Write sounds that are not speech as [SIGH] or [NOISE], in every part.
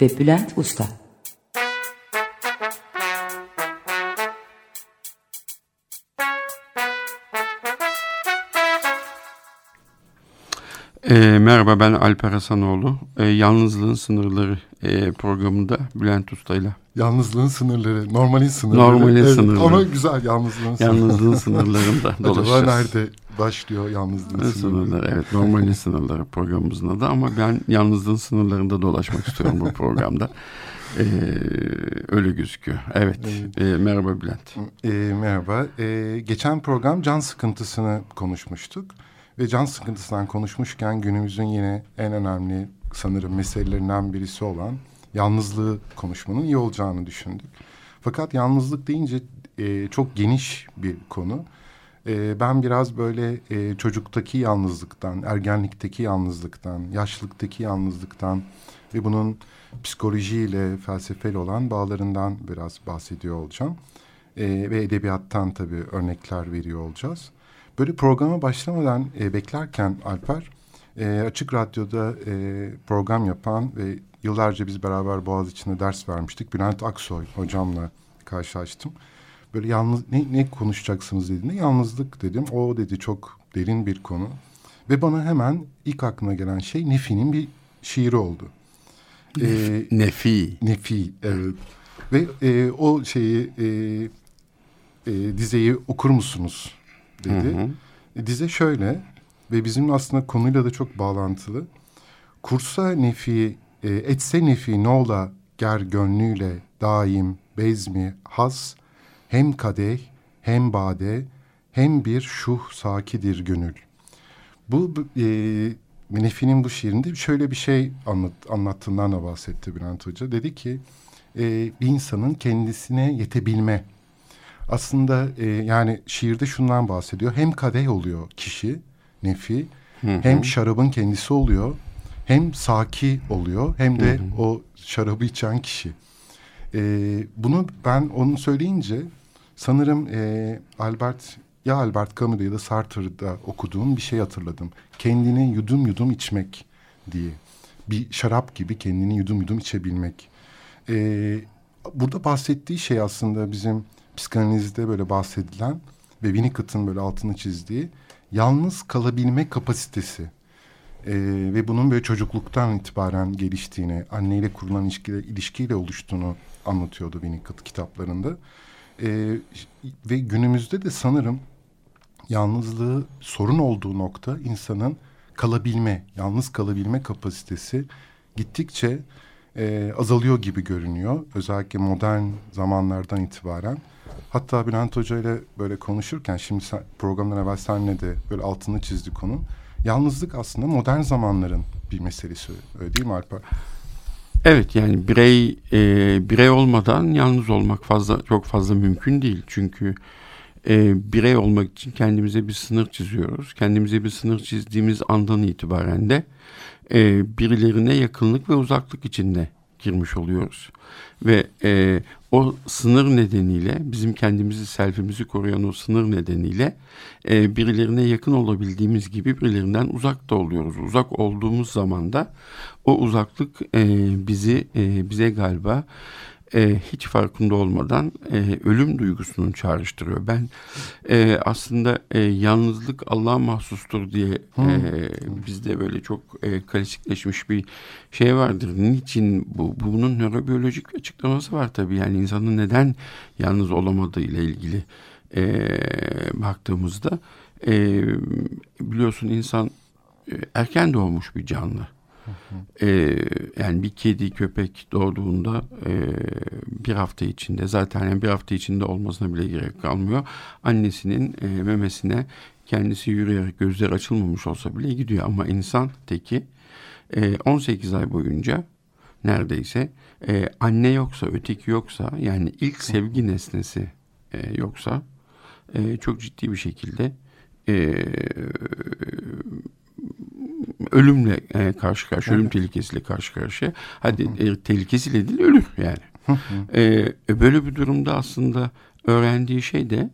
ve Bülent Usta. E, merhaba ben Alper Hasanoğlu. E, Yalnızlığın Sınırları e, programında Bülent Usta ile. Yalnızlığın sınırları, normalin sınırları. Normalin evet, sınırları. Ama güzel yalnızlığın sınırları. Yalnızlığın sınırlarında [LAUGHS] dolaşacağız. Acaba nerede başlıyor yalnızlığın sınırları? sınırları? Evet normalin sınırları programımızın adı ama ben yalnızlığın sınırlarında dolaşmak istiyorum bu programda. [LAUGHS] Ee, öyle gözüküyor. Evet. evet. E, merhaba Bülent. E, merhaba. E, geçen program can sıkıntısını konuşmuştuk. Ve can sıkıntısından konuşmuşken günümüzün yine en önemli sanırım meselelerinden birisi olan yalnızlığı konuşmanın iyi olacağını düşündük. Fakat yalnızlık deyince e, çok geniş bir konu. E, ben biraz böyle e, çocuktaki yalnızlıktan, ergenlikteki yalnızlıktan, yaşlılıktaki yalnızlıktan ve bunun psikolojiyle, felsefeyle olan bağlarından biraz bahsediyor olacağım. E, ve edebiyattan tabii örnekler veriyor olacağız. Böyle programa başlamadan e, beklerken Alper e, Açık Radyo'da e, program yapan ve yıllarca biz beraber Boğaziçi'nde ders vermiştik. Bülent Aksoy hocamla karşılaştım. Böyle yalnız ne, ne konuşacaksınız dediğinde yalnızlık dedim. O dedi çok derin bir konu. Ve bana hemen ilk aklına gelen şey Nefi'nin bir şiiri oldu. Ee, Nefi. Nefi evet. Ve e, o şeyi e, e, dizeyi okur musunuz dedi. Hı hı. E, dize şöyle ve bizim aslında konuyla da çok bağlantılı. Kursa nefi, e, etse nefi ne ola ger gönlüyle daim bezmi has hem kadeh hem bade hem bir şuh sakidir gönül. Bu e, Nefi'nin bu şiirinde şöyle bir şey anlat, anlattığından da bahsetti Bülent Hoca. Dedi ki e, bir insanın kendisine yetebilme aslında e, yani şiirde şundan bahsediyor. Hem kadeh oluyor kişi, nefi, hı hı. hem şarabın kendisi oluyor, hem saki oluyor, hem de hı hı. o şarabı içen kişi. E, bunu ben onu söyleyince sanırım e, Albert ya Albert Camus'da ya da Sartre'da okuduğum bir şey hatırladım. Kendini yudum yudum içmek diye. Bir şarap gibi kendini yudum yudum içebilmek. Ee, burada bahsettiği şey aslında bizim psikanalizde böyle bahsedilen ve Winnicott'ın böyle altını çizdiği yalnız kalabilme kapasitesi ee, ve bunun böyle çocukluktan itibaren geliştiğini, anneyle kurulan ilişkiyle, ilişkiyle oluştuğunu anlatıyordu Winnicott kitaplarında. Ee, ve günümüzde de sanırım yalnızlığı sorun olduğu nokta insanın kalabilme, yalnız kalabilme kapasitesi gittikçe e, azalıyor gibi görünüyor. Özellikle modern zamanlardan itibaren. Hatta Bülent Hoca ile böyle konuşurken şimdi sen, programdan evvel senle de böyle altını çizdi konu. Yalnızlık aslında modern zamanların bir meselesi öyle değil mi Alper? Evet yani birey e, birey olmadan yalnız olmak fazla çok fazla mümkün değil. Çünkü e, birey olmak için kendimize bir sınır çiziyoruz. Kendimize bir sınır çizdiğimiz andan itibaren de e, birilerine yakınlık ve uzaklık içinde girmiş oluyoruz. Ve e, o sınır nedeniyle bizim kendimizi, selfimizi koruyan o sınır nedeniyle e, birilerine yakın olabildiğimiz gibi birilerinden uzak da oluyoruz. Uzak olduğumuz zaman da o uzaklık e, bizi e, bize galiba e, hiç farkında olmadan e, ölüm duygusunu çağrıştırıyor. Ben e, aslında e, yalnızlık Allah'a mahsustur diye e, bizde böyle çok e, klasikleşmiş bir şey vardır. Niçin bu? Bunun nörobiyolojik açıklaması var tabii. Yani insanın neden yalnız olamadığı ile ilgili e, baktığımızda e, biliyorsun insan e, erken doğmuş bir canlı. Ee, yani bir kedi köpek doğduğunda e, bir hafta içinde zaten yani bir hafta içinde olmasına bile gerek kalmıyor. Annesinin e, memesine kendisi yürüyerek gözler açılmamış olsa bile gidiyor ama insan teki e, 18 ay boyunca neredeyse e, anne yoksa, öteki yoksa yani ilk sevgi nesnesi e, yoksa e, çok ciddi bir şekilde e, ölümle e, karşı karşı, ölüm tehlikesiyle karşı karşıya. Hadi e, tehlikesiyle değil ölür yani. e, böyle bir durumda aslında öğrendiği şey de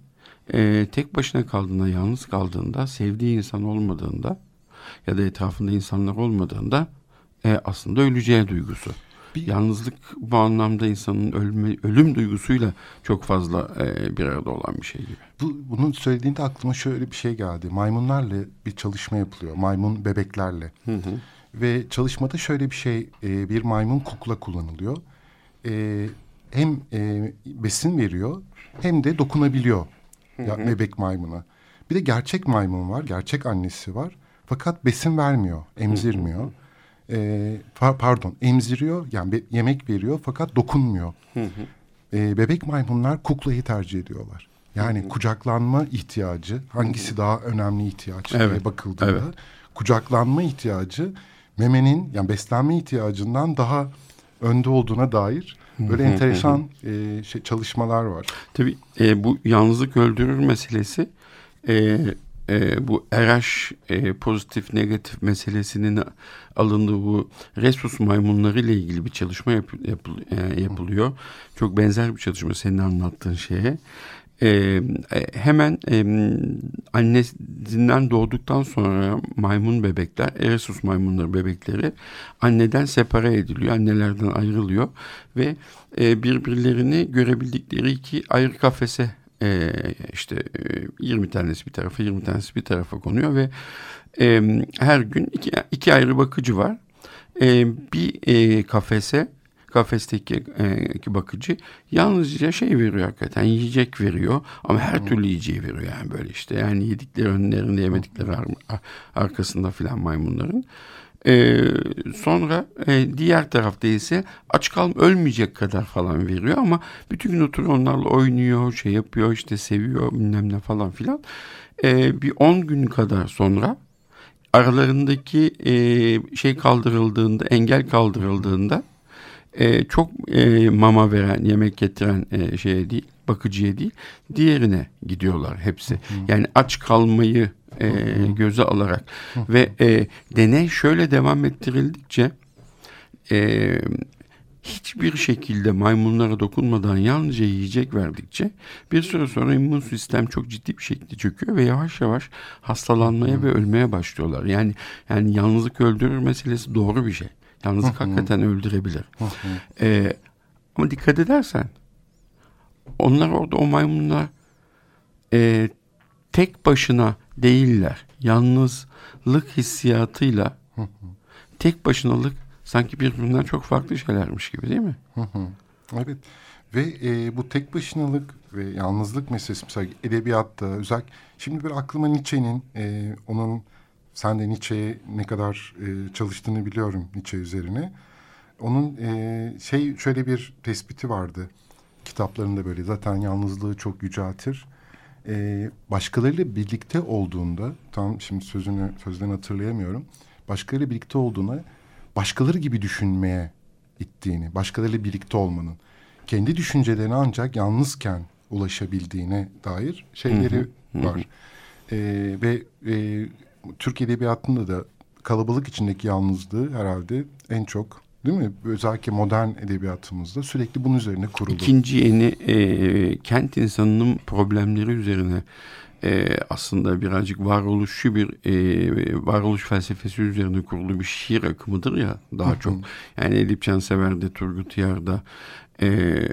e, tek başına kaldığında, yalnız kaldığında, sevdiği insan olmadığında ya da etrafında insanlar olmadığında e, aslında öleceği duygusu. Bir, Yalnızlık bu anlamda insanın ölme, ölüm duygusuyla çok fazla e, bir arada olan bir şey gibi. Bu, bunu söylediğinde aklıma şöyle bir şey geldi. Maymunlarla bir çalışma yapılıyor. Maymun bebeklerle. Hı hı. Ve çalışmada şöyle bir şey, e, bir maymun kukla kullanılıyor. E, hem e, besin veriyor hem de dokunabiliyor hı hı. bebek maymuna. Bir de gerçek maymun var, gerçek annesi var. Fakat besin vermiyor, emzirmiyor. Hı hı e, pardon emziriyor yani be, yemek veriyor fakat dokunmuyor. Hı hı. E, bebek maymunlar kuklayı tercih ediyorlar. Yani hı hı. kucaklanma ihtiyacı hangisi hı hı. daha önemli ihtiyaç evet. diye bakıldığında evet. kucaklanma ihtiyacı memenin yani beslenme ihtiyacından daha önde olduğuna dair böyle enteresan e, şey, çalışmalar var. Tabii e, bu yalnızlık öldürür meselesi e, e, bu RH e, pozitif negatif meselesinin alındığı bu resus maymunları ile ilgili bir çalışma yap, yap, e, yapılıyor. Çok benzer bir çalışma senin anlattığın şeye. E, e, hemen e, annesinden doğduktan sonra maymun bebekler, Eresus maymunları bebekleri anneden separe ediliyor, annelerden ayrılıyor ve e, birbirlerini görebildikleri iki ayrı kafese e, işte e, 20 tanesi bir tarafa 20 tanesi bir tarafa konuyor ve e, her gün iki, iki ayrı bakıcı var. E, bir e, kafese kafesteki e, bakıcı yalnızca şey veriyor hakikaten yiyecek veriyor ama her türlü yiyeceği veriyor yani böyle işte yani yedikleri önlerinde yemedikleri ar arkasında filan maymunların. Ee, sonra e, diğer tarafta ise aç kalm ölmeyecek kadar falan veriyor ama bütün gün oturuyor onlarla oynuyor, şey yapıyor işte seviyor bilmem ne falan filan. Ee, bir 10 gün kadar sonra aralarındaki e, şey kaldırıldığında engel kaldırıldığında e, çok e, mama veren yemek getiren e, şeye değil bakıcıya değil diğerine gidiyorlar hepsi. Yani aç kalmayı e, göze alarak ve e, deney şöyle devam ettirildikçe e, hiçbir şekilde maymunlara dokunmadan yalnızca yiyecek verdikçe bir süre sonra immün sistem çok ciddi bir şekilde çöküyor ve yavaş yavaş hastalanmaya ve ölmeye başlıyorlar. Yani yani yalnızlık öldürür meselesi doğru bir şey. Yalnızlık hakikaten öldürebilir. ee, ama dikkat edersen onlar orada o maymunlar e, tek başına değiller. Yalnızlık hissiyatıyla tek başınalık sanki birbirinden çok farklı şeylermiş gibi değil mi? evet. Ve e, bu tek başınalık ve yalnızlık meselesi mesela edebiyatta özel şimdi bir aklıma Nietzsche'nin e, onun sen de Nietzsche'ye ne kadar e, çalıştığını biliyorum Nietzsche üzerine. Onun e, şey şöyle bir tespiti vardı kitaplarında böyle zaten yalnızlığı çok yüceltir e, başkalarıyla birlikte olduğunda tam şimdi sözünü sözden hatırlayamıyorum. Başkalarıyla birlikte olduğuna başkaları gibi düşünmeye ittiğini, başkalarıyla birlikte olmanın kendi düşüncelerine ancak yalnızken ulaşabildiğine dair şeyleri hı hı, var. Hı. E, ve e, Türk Edebiyatı'nda da kalabalık içindeki yalnızlığı herhalde en çok Değil mi? Özellikle modern edebiyatımızda sürekli bunun üzerine kurulu. İkinci yeni e, kent insanının problemleri üzerine e, aslında birazcık varoluşçu bir e, varoluş felsefesi üzerine kurulu bir şiir akımıdır ya daha çok. Yani Edip Cansever'de, Turgut Yar'da ee,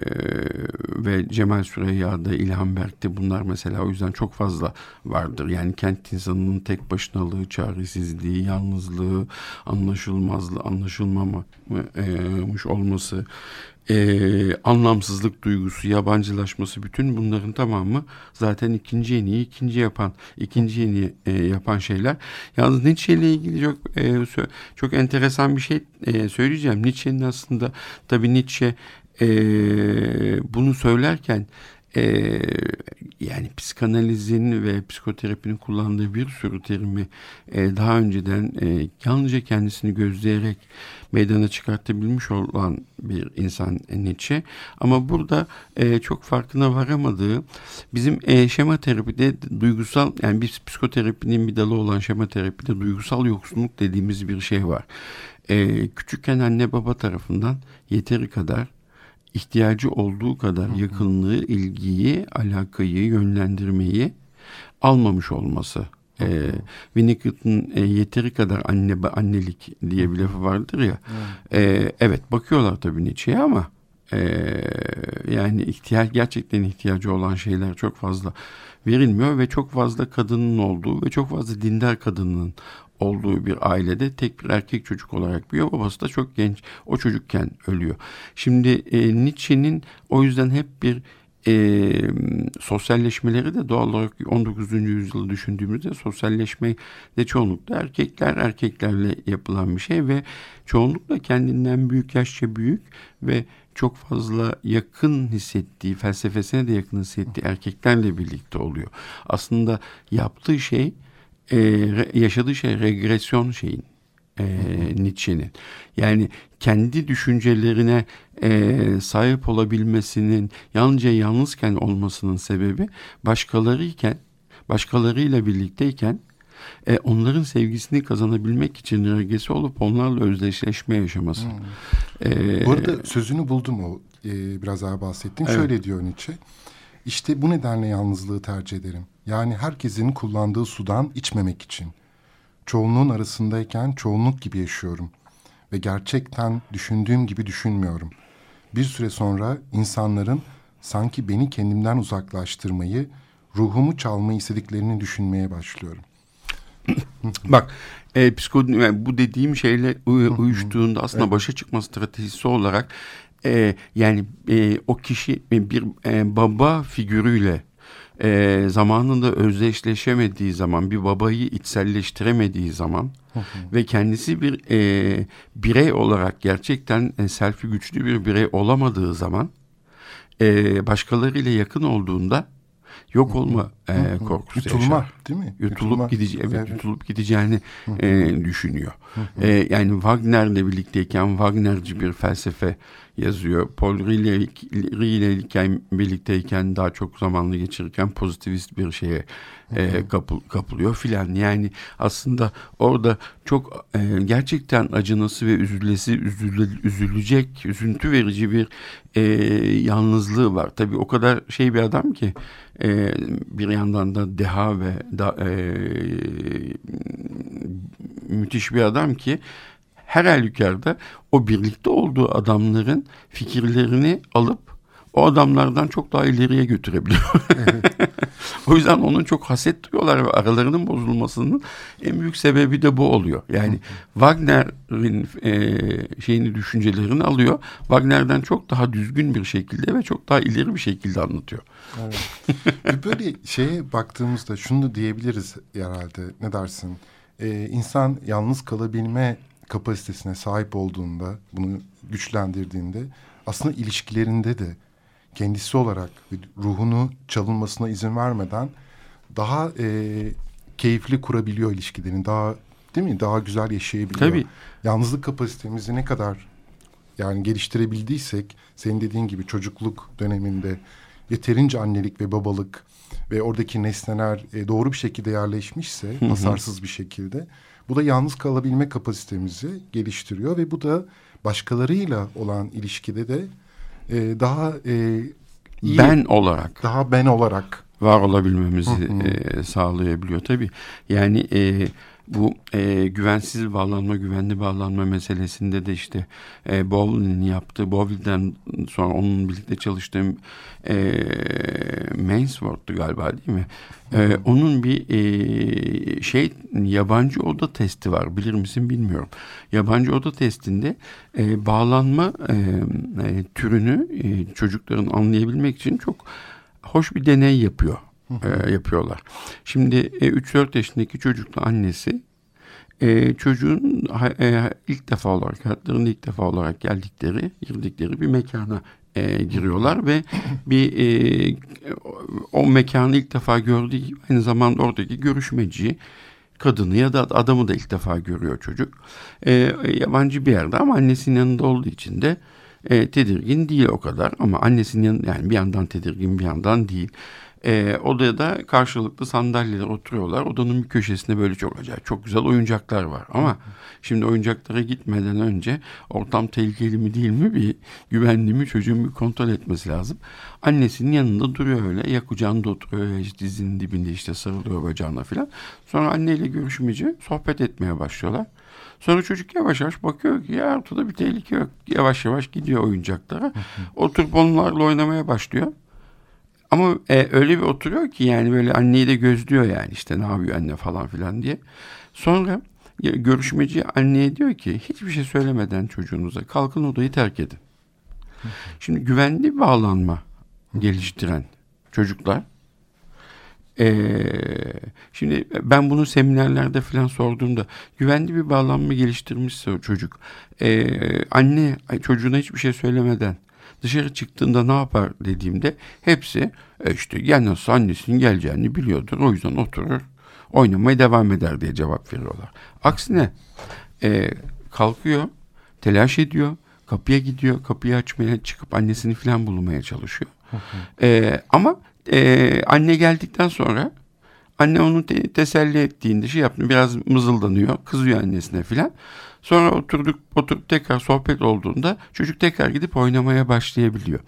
ve Cemal Süreyya'da, İlhan Berk'te bunlar mesela o yüzden çok fazla vardır. Yani kent insanının tek başınalığı, çaresizliği, yalnızlığı, anlaşılmazlığı, anlaşılmamış olması, e, anlamsızlık duygusu, yabancılaşması bütün bunların tamamı zaten ikinci yeniyi ikinci yapan, ikinci yeni e, yapan şeyler. Yalnız Nietzsche ile ilgili çok e, çok enteresan bir şey e, söyleyeceğim. Nietzsche'nin aslında tabii Nietzsche e, bunu söylerken e, yani psikanalizin ve psikoterapinin kullandığı bir sürü terimi e, daha önceden e, yalnızca kendisini gözleyerek meydana çıkartabilmiş olan bir insan Nietzsche. Ama burada e, çok farkına varamadığı bizim e, şema terapide duygusal yani bir psikoterapinin bir dalı olan şema terapide duygusal yoksunluk dediğimiz bir şey var. E, küçükken anne baba tarafından yeteri kadar ihtiyacı olduğu kadar yakınlığı, ilgiyi, alakayı, yönlendirmeyi almamış olması. Ee, Winnicott'ın e, yeteri kadar anne annelik diye bir lafı vardır ya. E, evet bakıyorlar tabii Nietzsche'ye ama e, yani ihtiyaç gerçekten ihtiyacı olan şeyler çok fazla verilmiyor ve çok fazla kadının olduğu ve çok fazla dindar kadının olduğu bir ailede tek bir erkek çocuk olarak büyüyor. Babası da çok genç. O çocukken ölüyor. Şimdi e, Nietzsche'nin o yüzden hep bir e, sosyalleşmeleri de doğal olarak 19. yüzyılı düşündüğümüzde sosyalleşme de çoğunlukla erkekler erkeklerle yapılan bir şey ve çoğunlukla kendinden büyük yaşça büyük ve çok fazla yakın hissettiği, felsefesine de yakın hissettiği erkeklerle birlikte oluyor. Aslında yaptığı şey e, yaşadığı şey regresyon şeyin e, Nietzsche'nin. Yani kendi düşüncelerine e, sahip olabilmesinin yalnızca yalnızken olmasının sebebi başkalarıyken, başkalarıyla birlikteyken e, onların sevgisini kazanabilmek için regresi olup onlarla özdeşleşme yaşaması. Hmm. E, bu arada sözünü buldum o e, biraz daha bahsettiğim. Evet. Şöyle diyor Nietzsche. İşte bu nedenle yalnızlığı tercih ederim. Yani herkesin kullandığı sudan içmemek için. Çoğunluğun arasındayken çoğunluk gibi yaşıyorum. Ve gerçekten düşündüğüm gibi düşünmüyorum. Bir süre sonra insanların sanki beni kendimden uzaklaştırmayı, ruhumu çalmayı istediklerini düşünmeye başlıyorum. [LAUGHS] Bak e, psiko, yani bu dediğim şeyle uyuştuğunda aslında evet. başa çıkma stratejisi olarak e, yani e, o kişi bir e, baba figürüyle e, zamanında özdeşleşemediği zaman, bir babayı içselleştiremediği zaman ve kendisi bir e, birey olarak gerçekten e, selfie güçlü bir birey olamadığı zaman e, başkalarıyla yakın olduğunda yok olma e, korkusu Yutulma, yaşar. değil mi? Yutulup Yutulma. gideceği, evet, evet. yutulup gideceğini e, düşünüyor. e, yani Wagner'le birlikteyken Wagnerci bir felsefe yazıyor. Paul ile birlikteyken daha çok zamanlı geçirirken pozitivist bir şeye e, kapıl, kapılıyor filan. Yani aslında orada çok e, gerçekten acınası ve üzülesi üzüle, üzülecek, üzüntü verici bir e, yalnızlığı var. Tabii o kadar şey bir adam ki e, bir yandan da deha ve da, e, müthiş bir adam ki her halükarda o birlikte olduğu adamların fikirlerini alıp o adamlardan çok daha ileriye götürebiliyor. [LAUGHS] o yüzden onun çok haset duyuyorlar ve aralarının bozulmasının en büyük sebebi de bu oluyor. Yani Wagner'in e, şeyini düşüncelerini alıyor. Wagner'den çok daha düzgün bir şekilde ve çok daha ileri bir şekilde anlatıyor. Evet. [LAUGHS] Böyle şeye baktığımızda şunu da diyebiliriz herhalde. Ne dersin? Ee, insan yalnız kalabilme kapasitesine sahip olduğunda, bunu güçlendirdiğinde aslında ilişkilerinde de kendisi olarak ruhunu çalınmasına izin vermeden daha e, keyifli kurabiliyor ilişkilerini. Daha değil mi? Daha güzel yaşayabiliyor. Tabii. Yalnızlık kapasitemizi ne kadar yani geliştirebildiysek senin dediğin gibi çocukluk döneminde yeterince annelik ve babalık ve oradaki nesneler e, doğru bir şekilde yerleşmişse, hasarsız bir şekilde bu da yalnız kalabilme kapasitemizi geliştiriyor ve bu da başkalarıyla olan ilişkide de e, daha e, iyi, ben olarak daha ben olarak var olabilmemizi E, sağlayabiliyor tabii. Yani e, bu e, güvensiz bağlanma, güvenli bağlanma meselesinde de işte e, Bowley'nin yaptığı, Bowley'den sonra onun birlikte çalıştığım e, Mainsworth'tu galiba değil mi? E, onun bir e, şey yabancı oda testi var bilir misin bilmiyorum. Yabancı oda testinde e, bağlanma e, e, türünü e, çocukların anlayabilmek için çok hoş bir deney yapıyor e, yapıyorlar. Şimdi e, 3-4 yaşındaki çocukla annesi e, çocuğun e, ilk defa olarak hayatlarında ilk defa olarak geldikleri girdikleri bir mekana e, giriyorlar ve [LAUGHS] bir e, o mekanı ilk defa gördüğü aynı zamanda oradaki görüşmeci kadını ya da adamı da ilk defa görüyor çocuk. E, yabancı bir yerde ama annesinin yanında olduğu için de e, tedirgin değil o kadar ama annesinin yani bir yandan tedirgin bir yandan değil. E, odada karşılıklı sandalyeler oturuyorlar. Odanın bir köşesinde böyle çok acayip, çok güzel oyuncaklar var. Ama şimdi oyuncaklara gitmeden önce ortam tehlikeli mi değil mi bir güvenli mi çocuğun bir kontrol etmesi lazım. Annesinin yanında duruyor öyle. Ya kucağında oturuyor ya dizinin dibinde işte sarılıyor bacağına falan. Sonra anneyle görüşmeyince sohbet etmeye başlıyorlar. Sonra çocuk yavaş yavaş bakıyor ki ya ortada bir tehlike yok. Yavaş yavaş gidiyor oyuncaklara. Oturup onlarla oynamaya başlıyor. Ama e, öyle bir oturuyor ki yani böyle anneyi de gözlüyor yani işte ne yapıyor anne falan filan diye. Sonra görüşmeci anneye diyor ki hiçbir şey söylemeden çocuğunuza kalkın odayı terk edin. Şimdi güvenli bağlanma geliştiren çocuklar ee, şimdi ben bunu seminerlerde falan sorduğumda güvenli bir bağlanma geliştirmişse o çocuk e, anne çocuğuna hiçbir şey söylemeden dışarı çıktığında ne yapar dediğimde hepsi e işte gel nasıl annesinin geleceğini biliyordur. O yüzden oturur oynamaya devam eder diye cevap veriyorlar. Aksine e, kalkıyor, telaş ediyor, kapıya gidiyor, kapıyı açmaya çıkıp annesini falan bulmaya çalışıyor. e, ama e, anne geldikten sonra anne onu te- teselli ettiğinde şey yaptı biraz mızıldanıyor, kızıyor annesine filan. Sonra oturduk oturup tekrar sohbet olduğunda çocuk tekrar gidip oynamaya başlayabiliyor.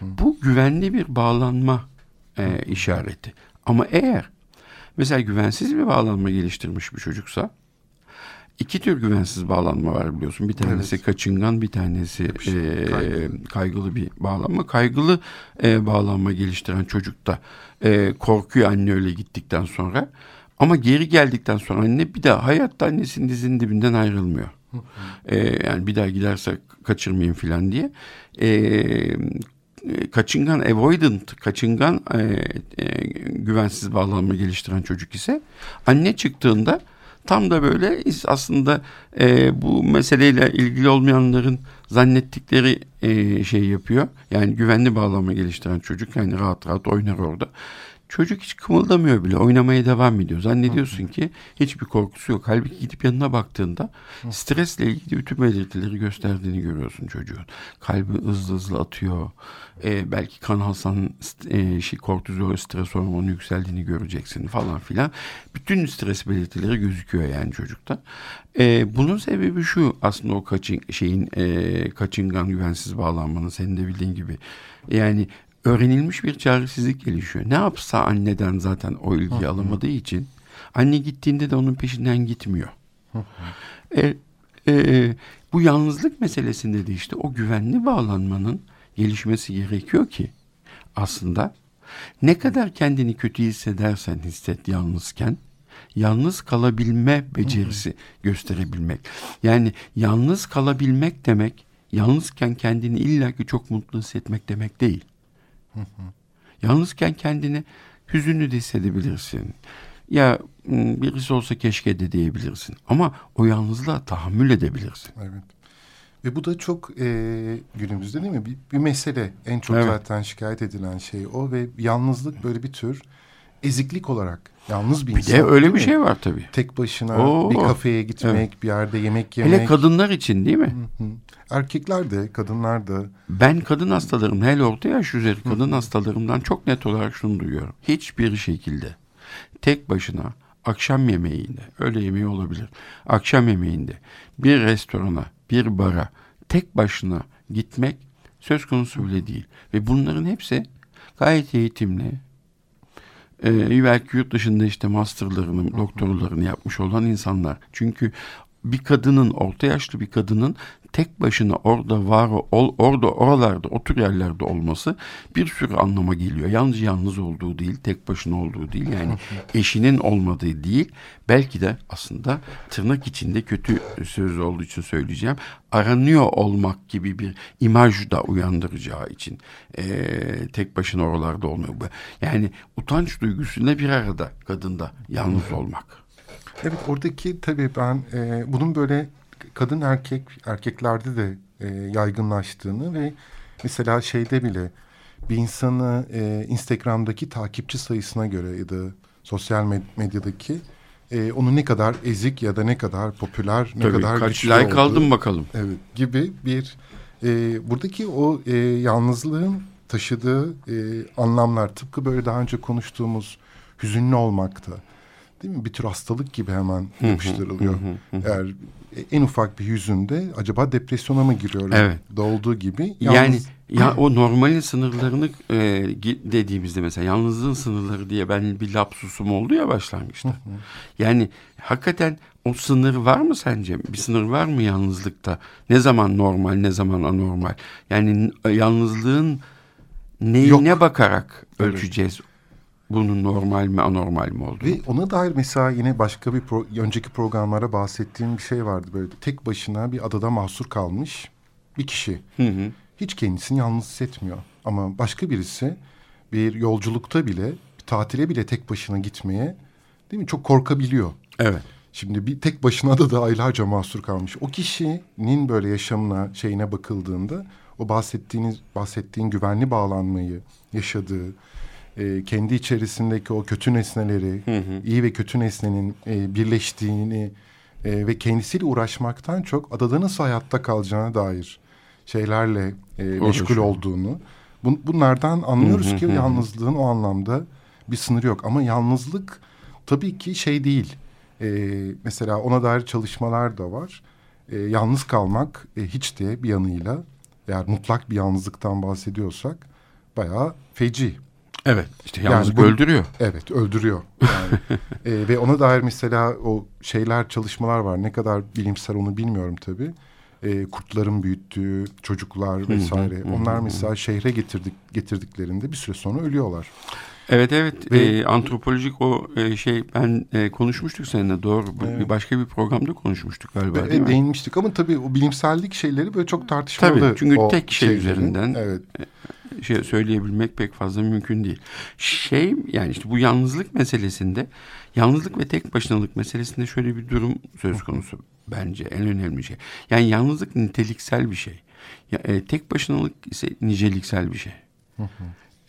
Bu güvenli bir bağlanma e, işareti. Ama eğer mesela güvensiz bir bağlanma geliştirmiş bir çocuksa iki tür güvensiz bağlanma var biliyorsun. Bir tanesi evet. kaçıngan, bir tanesi e, kaygılı. kaygılı bir bağlanma. Kaygılı e, bağlanma geliştiren çocukta e, korkuyor anne öyle gittikten sonra. Ama geri geldikten sonra anne bir daha hayatta annesinin dizinin dibinden ayrılmıyor e, yani bir daha giderse kaçırmayayım filan diye. E, kaçıngan avoidant, kaçıngan e, e, güvensiz bağlanma geliştiren çocuk ise anne çıktığında tam da böyle aslında e, bu meseleyle ilgili olmayanların zannettikleri e, şey yapıyor. Yani güvenli bağlanma geliştiren çocuk yani rahat rahat oynar orada. Çocuk hiç kımıldamıyor bile oynamaya devam ediyor. Zannediyorsun ki hiçbir korkusu yok. Halbuki gidip yanına baktığında stresle ilgili bütün belirtileri gösterdiğini görüyorsun çocuğun. Kalbi hızlı hızlı atıyor. Ee, belki kan alsan e, şey, kortizol stres hormonu yükseldiğini göreceksin falan filan. Bütün stres belirtileri gözüküyor yani çocukta. Ee, bunun sebebi şu aslında o kaçın, şeyin e, kaçıngan güvensiz bağlanmanın senin de bildiğin gibi. Yani öğrenilmiş bir çaresizlik gelişiyor. Ne yapsa anneden zaten o ilgiyi alamadığı için anne gittiğinde de onun peşinden gitmiyor. e, e, bu yalnızlık meselesinde de işte o güvenli bağlanmanın gelişmesi gerekiyor ki aslında ne kadar kendini kötü hissedersen hisset yalnızken yalnız kalabilme becerisi gösterebilmek. Yani yalnız kalabilmek demek yalnızken kendini illaki çok mutlu hissetmek demek değil. Yalnızken kendini hüzünlü de hissedebilirsin. Ya birisi olsa keşke de diyebilirsin. Ama o yalnızlığa tahammül edebilirsin. Evet. Ve bu da çok e, günümüzde değil mi? Bir, bir mesele. En çok evet. zaten şikayet edilen şey o ve yalnızlık böyle bir tür eziklik olarak yalnız bir, bir insan. Bir de öyle bir şey var tabii. Tek başına Oo, bir kafeye gitmek, evet. bir yerde yemek yemek. Hele kadınlar için değil mi? Hı hı. Erkekler de, kadınlar da. Ben kadın hastalarım, hele orta yaş üzeri kadın hı. hastalarımdan çok net olarak şunu duyuyorum. Hiçbir şekilde tek başına akşam yemeğinde, öğle yemeği olabilir, akşam yemeğinde bir restorana, bir bara tek başına gitmek söz konusu bile değil. Ve bunların hepsi gayet eğitimli, e, belki yurt dışında işte masterlarını, doktorlarını yapmış olan insanlar. Çünkü bir kadının, orta yaşlı bir kadının tek başına orada var ol, orada oralarda otur yerlerde olması bir sürü anlama geliyor. Yalnız yalnız olduğu değil, tek başına olduğu değil. Yani eşinin olmadığı değil. Belki de aslında tırnak içinde kötü söz olduğu için söyleyeceğim. Aranıyor olmak gibi bir imaj da uyandıracağı için e, tek başına oralarda olmuyor. Yani utanç duygusuyla bir arada kadında yalnız olmak. Evet oradaki tabii ben e, bunun böyle kadın erkek erkeklerde de e, yaygınlaştığını ve mesela şeyde bile bir insanı e, Instagram'daki takipçi sayısına göre ya da sosyal med medyadaki e, onu ne kadar ezik ya da ne kadar popüler, ne Tabii, kadar kaç güçlü like olduğu, aldın bakalım. Evet, gibi bir e, buradaki o e, yalnızlığın taşıdığı e, anlamlar tıpkı böyle daha önce konuştuğumuz hüzünlü olmakta. Değil mi? Bir tür hastalık gibi hemen yapıştırılıyor. Eğer en ufak bir hüzünde acaba depresyona mı giriyorum? Evet. Da olduğu gibi. Yani Yalnız, ya o normalin sınırlarını e, dediğimizde mesela yalnızlığın sınırları diye ben bir lapsusum oldu ya başlangıçta. yani hakikaten o sınır var mı sence? Bir sınır var mı yalnızlıkta? Ne zaman normal, ne zaman anormal? Yani yalnızlığın neyine Yok. bakarak ölçeceğiz? Bunun normal mi, anormal mi olduğunu? Ve ona dair mesela yine başka bir pro, önceki programlara bahsettiğim bir şey vardı. Böyle tek başına bir adada mahsur kalmış bir kişi. Hı hı. Hiç kendisini yalnız hissetmiyor. Ama başka birisi bir yolculukta bile, bir tatile bile tek başına gitmeye değil mi çok korkabiliyor. Evet. Şimdi bir tek başına da da aylarca mahsur kalmış. O kişinin böyle yaşamına, şeyine bakıldığında o bahsettiğiniz bahsettiğin güvenli bağlanmayı yaşadığı, e, kendi içerisindeki o kötü nesneleri, iyi ve kötü nesnenin e, birleştiğini e, ve kendisiyle uğraşmaktan çok adada nasıl hayatta kalacağına dair şeylerle e, meşgul olduğunu. Bun, bunlardan anlıyoruz Hı hı ki hı hı. yalnızlığın o anlamda bir sınırı yok. Ama yalnızlık tabii ki şey değil. E, mesela ona dair çalışmalar da var. E, yalnız kalmak e, hiç de bir yanıyla eğer mutlak bir yalnızlıktan bahsediyorsak bayağı feci. Evet. İşte Yani yalnızlık bu- öldürüyor. Evet öldürüyor. Yani, [LAUGHS] e, ve ona dair mesela o şeyler çalışmalar var. Ne kadar bilimsel onu bilmiyorum tabii. E, kurtların büyüttüğü çocuklar vesaire. Onlar mesela şehre getirdik getirdiklerinde bir süre sonra ölüyorlar. Evet evet Ve- e, antropolojik o e, şey ben e, konuşmuştuk seninle doğru Evet. bir başka bir programda konuşmuştuk galiba Ve değil mi? değinmiştik ama tabii o bilimsellik şeyleri böyle çok tartışmalı. Tabii, çünkü o tek şey şeyleri. üzerinden- Evet. Şey söyleyebilmek pek fazla mümkün değil. Şey yani işte bu yalnızlık meselesinde yalnızlık ve tek başınalık meselesinde şöyle bir durum söz konusu bence en önemli şey. Yani yalnızlık niteliksel bir şey. Ya, e, tek başınalık ise niceliksel bir şey.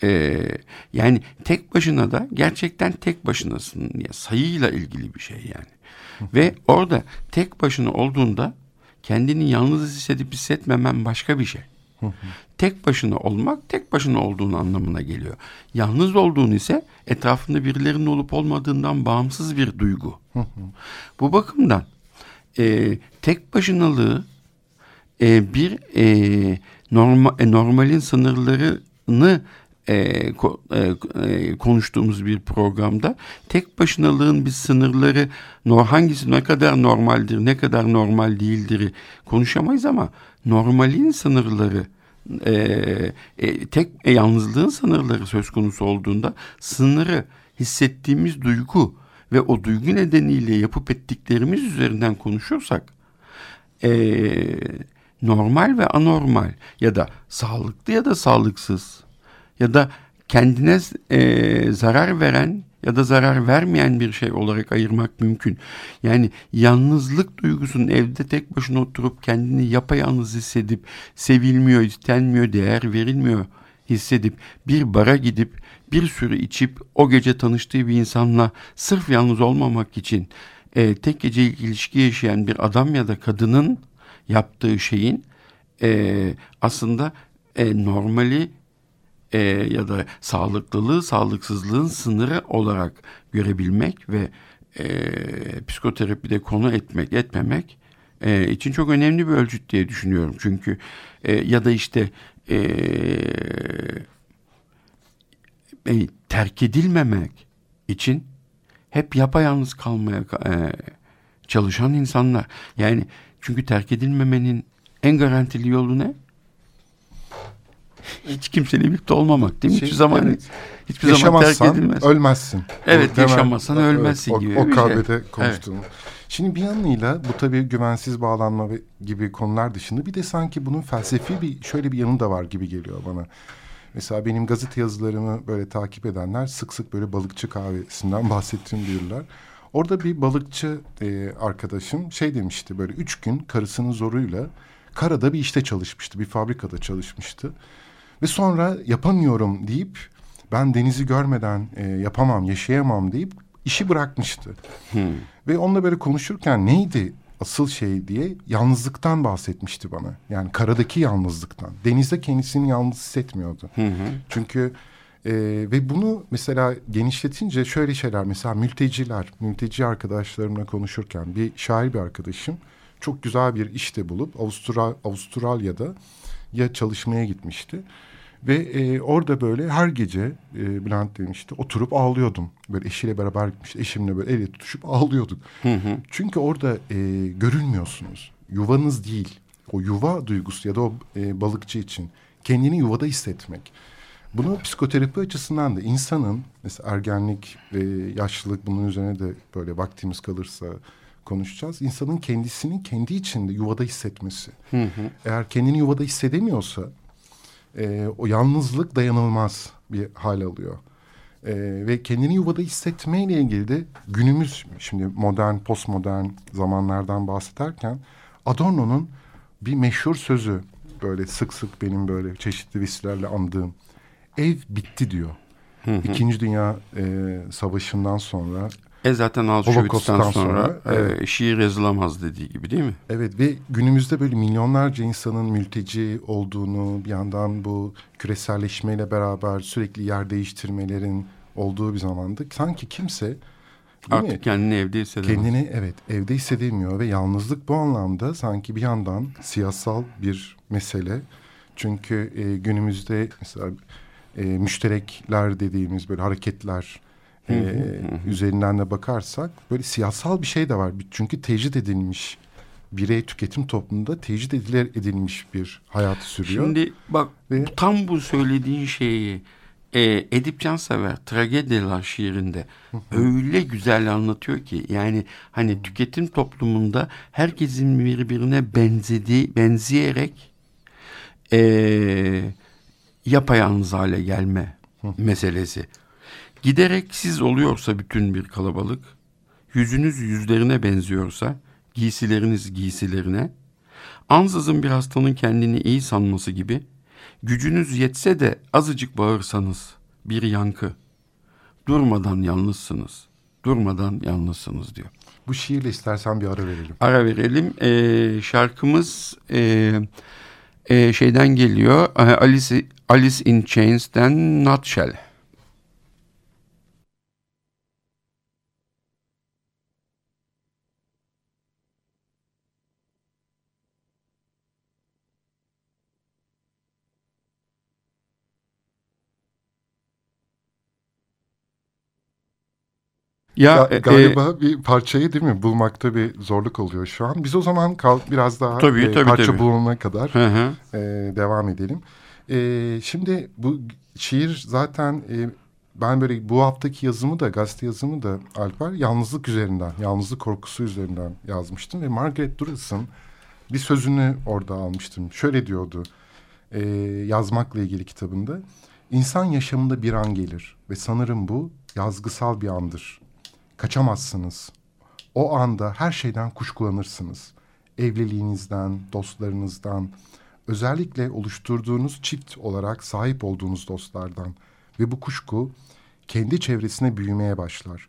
Ee, yani tek başına da gerçekten tek başınasın ya sayıyla ilgili bir şey yani. Ve orada tek başına olduğunda kendini yalnız hissedip hissetmemen başka bir şey. Tek başına olmak tek başına olduğun anlamına geliyor. Yalnız olduğun ise etrafında birilerinin olup olmadığından bağımsız bir duygu. Bu bakımdan e, tek başınalığı e, bir e, norma, e, normalin sınırlarını e, ko- e, e, konuştuğumuz bir programda tek başınalığın bir sınırları hangisi ne kadar normaldir ne kadar normal değildir konuşamayız ama normalin sınırları e, e, tek e, yalnızlığın sınırları söz konusu olduğunda sınırı hissettiğimiz duygu ve o duygu nedeniyle yapıp ettiklerimiz üzerinden konuşursak e, normal ve anormal ya da sağlıklı ya da sağlıksız ya da kendine e, zarar veren ya da zarar vermeyen bir şey olarak ayırmak mümkün. Yani yalnızlık duygusunun evde tek başına oturup kendini yapayalnız hissedip sevilmiyor, istenmiyor, değer verilmiyor hissedip bir bara gidip bir sürü içip o gece tanıştığı bir insanla sırf yalnız olmamak için e, tek gecelik ilişki yaşayan bir adam ya da kadının yaptığı şeyin e, aslında e, normali e, ya da sağlıklılığı, sağlıksızlığın sınırı olarak görebilmek ve e, psikoterapide konu etmek, etmemek e, için çok önemli bir ölçüt diye düşünüyorum. Çünkü e, ya da işte e, e, terk edilmemek için hep yapayalnız kalmaya e, çalışan insanlar. Yani çünkü terk edilmemenin en garantili yolu ne? Hiç kimseyle birlikte olmamak değil mi? Şey, hiçbir zaman evet. hiçbir zaman terk edilmez. ölmezsin. Evet, O yaşamazsan ölmezsin o, gibi O bir şey. kahvede konuştuğumuz. Şimdi bir yanıyla bu tabii güvensiz bağlanma gibi konular dışında bir de sanki bunun felsefi bir şöyle bir yanı da var gibi geliyor bana. Mesela benim gazete yazılarımı böyle takip edenler sık sık böyle balıkçı kahvesinden [LAUGHS] bahsettiğimi bilirler. Orada bir balıkçı e, arkadaşım şey demişti böyle üç gün karısının zoruyla karada bir işte çalışmıştı. Bir fabrikada çalışmıştı. Ve sonra yapamıyorum deyip ben denizi görmeden e, yapamam, yaşayamam deyip işi bırakmıştı. Hmm. Ve onunla böyle konuşurken neydi asıl şey diye yalnızlıktan bahsetmişti bana. Yani karadaki yalnızlıktan. Denizde kendisini yalnız hissetmiyordu. Hı hı. Çünkü e, ve bunu mesela genişletince şöyle şeyler mesela mülteciler, mülteci arkadaşlarımla konuşurken bir şair bir arkadaşım çok güzel bir işte bulup Avustra Avustralya'da ya çalışmaya gitmişti. Ve e, orada böyle her gece e, Bülent demişti oturup ağlıyordum. Böyle eşiyle beraber gitmiş. Eşimle böyle el tutuşup ağlıyorduk. Hı hı. Çünkü orada e, görülmüyorsunuz. Yuvanız değil. O yuva duygusu ya da o e, balıkçı için kendini yuvada hissetmek. Bunu psikoterapi açısından da insanın mesela ergenlik ve yaşlılık bunun üzerine de böyle vaktimiz kalırsa konuşacağız. İnsanın kendisini kendi içinde yuvada hissetmesi. Hı hı. Eğer kendini yuvada hissedemiyorsa e, o yalnızlık dayanılmaz bir hal alıyor. E, ve kendini yuvada hissetmeyle ilgili de günümüz şimdi modern, postmodern zamanlardan bahsederken Adorno'nun bir meşhur sözü böyle sık sık benim böyle çeşitli vesilelerle andığım ev bitti diyor. Hı hı. İkinci Dünya e, Savaşı'ndan sonra e zaten Auschwitz'ten sonra, sonra evet. e, şiir yazılamaz dediği gibi değil mi? Evet ve günümüzde böyle milyonlarca insanın mülteci olduğunu bir yandan bu küreselleşmeyle beraber sürekli yer değiştirmelerin olduğu bir zamanda sanki kimse Artık mi? kendini evde hissedemiyor. Kendini evet evde hissedemiyor ve yalnızlık bu anlamda sanki bir yandan siyasal bir mesele. Çünkü e, günümüzde mesela e, müşterekler dediğimiz böyle hareketler e, üzerinden de bakarsak böyle siyasal bir şey de var. Çünkü tecrit edilmiş birey tüketim toplumunda tecrit edilmiş bir hayatı sürüyor. Şimdi bak Ve, tam bu söylediğin şeyi e, Edip Cansever Tragedyalar şiirinde öyle güzel anlatıyor ki yani hani tüketim toplumunda herkesin birbirine benzediği benzeyerek e, yapayalnız hale gelme meselesi. Giderek siz oluyorsa bütün bir kalabalık, yüzünüz yüzlerine benziyorsa, giysileriniz giysilerine, ansızın bir hastanın kendini iyi sanması gibi, gücünüz yetse de azıcık bağırsanız, bir yankı, durmadan yalnızsınız, durmadan yalnızsınız diyor. Bu şiirle istersen bir ara verelim. Ara verelim. Ee, şarkımız e, e, şeyden geliyor. Alice, Alice in Chains'ten Nutshell. Ya Ga e, galiba e, bir parçayı değil mi bulmakta bir zorluk oluyor şu an. Biz o zaman kal biraz daha tabii, e, tabii, parça tabii. bulunana kadar hı hı. E, devam edelim. E, şimdi bu şiir zaten e, ben böyle bu haftaki yazımı da gazete yazımı da Alper yalnızlık üzerinden, yalnızlık korkusu üzerinden yazmıştım ve Margaret Duras'ın bir sözünü orada almıştım. Şöyle diyordu e, yazmakla ilgili kitabında. İnsan yaşamında bir an gelir ve sanırım bu yazgısal bir andır. Kaçamazsınız. O anda her şeyden kuşkulanırsınız. Evliliğinizden, dostlarınızdan, özellikle oluşturduğunuz çift olarak sahip olduğunuz dostlardan ve bu kuşku kendi çevresine büyümeye başlar.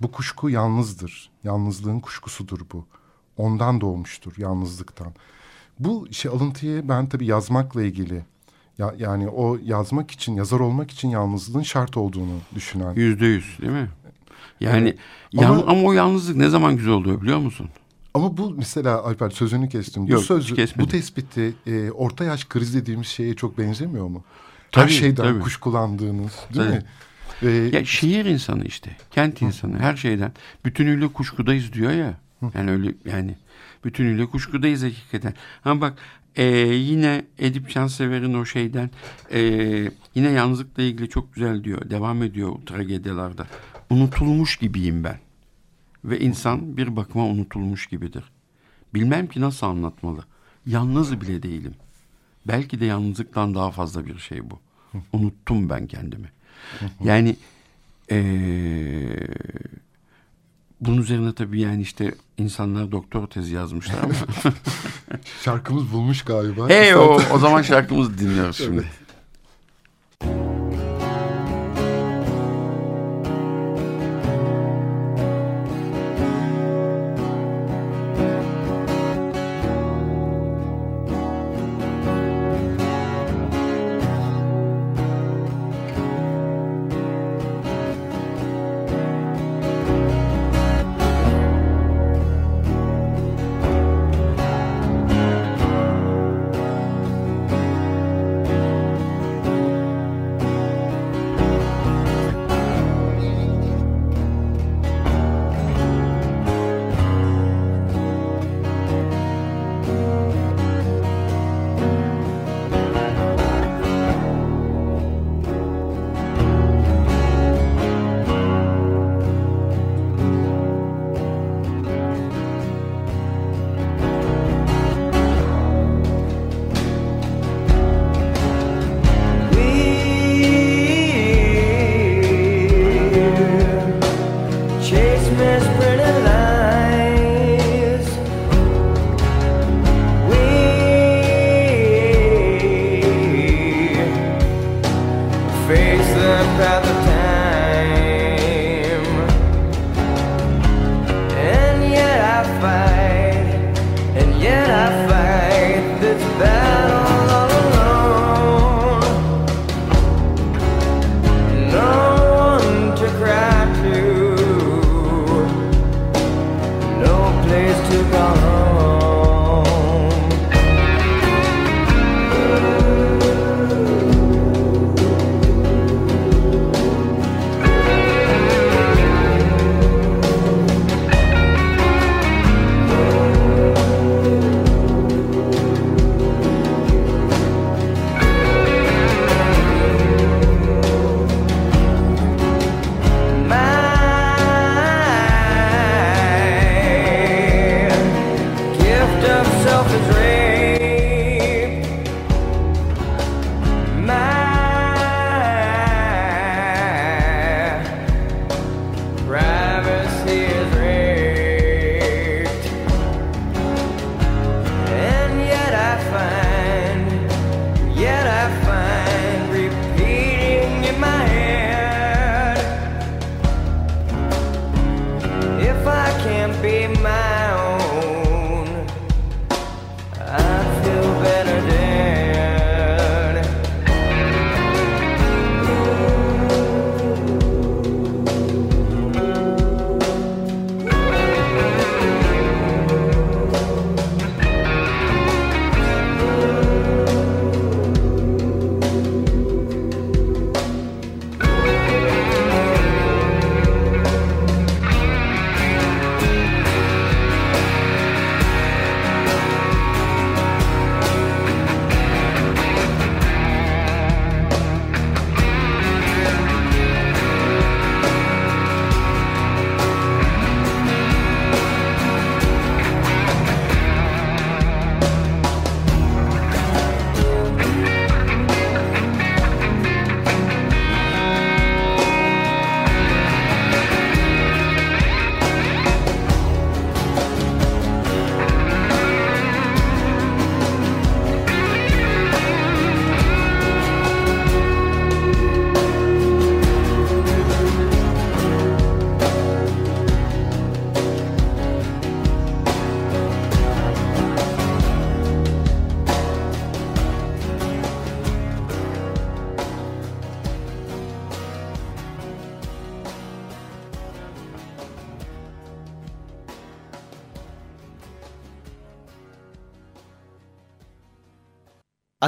Bu kuşku yalnızdır. Yalnızlığın kuşkusudur bu. Ondan doğmuştur yalnızlıktan. Bu şey alıntıyı ben tabii yazmakla ilgili ya, yani o yazmak için, yazar olmak için yalnızlığın şart olduğunu düşünen. Yüzde yüz değil mi? Yani evet. ama, ama o yalnızlık ne zaman güzel oluyor biliyor musun? Ama bu mesela Alper sözünü kestim. Yok, bu sözü, bu tespiti e, orta yaş kriz dediğimiz şeye çok benzemiyor mu? Tabii, Her şeyden tabii. kuşkulandığınız değil tabii. mi? Ee, ya şehir insanı işte, kent insanı her şeyden bütünüyle kuşkudayız diyor ya. Yani öyle yani bütünüyle kuşkudayız hakikaten. Ama bak e, yine Edip Cansever'in o şeyden e, yine yalnızlıkla ilgili çok güzel diyor. Devam ediyor tragedyalarda unutulmuş gibiyim ben. Ve insan bir bakıma unutulmuş gibidir. Bilmem ki nasıl anlatmalı. Yalnız bile değilim. Belki de yalnızlıktan daha fazla bir şey bu. Unuttum ben kendimi. Yani ee, bunun üzerine tabii yani işte insanlar doktor tezi yazmışlar ama. [LAUGHS] Şarkımız bulmuş galiba. hey o, o zaman şarkımızı dinliyoruz şimdi. Evet.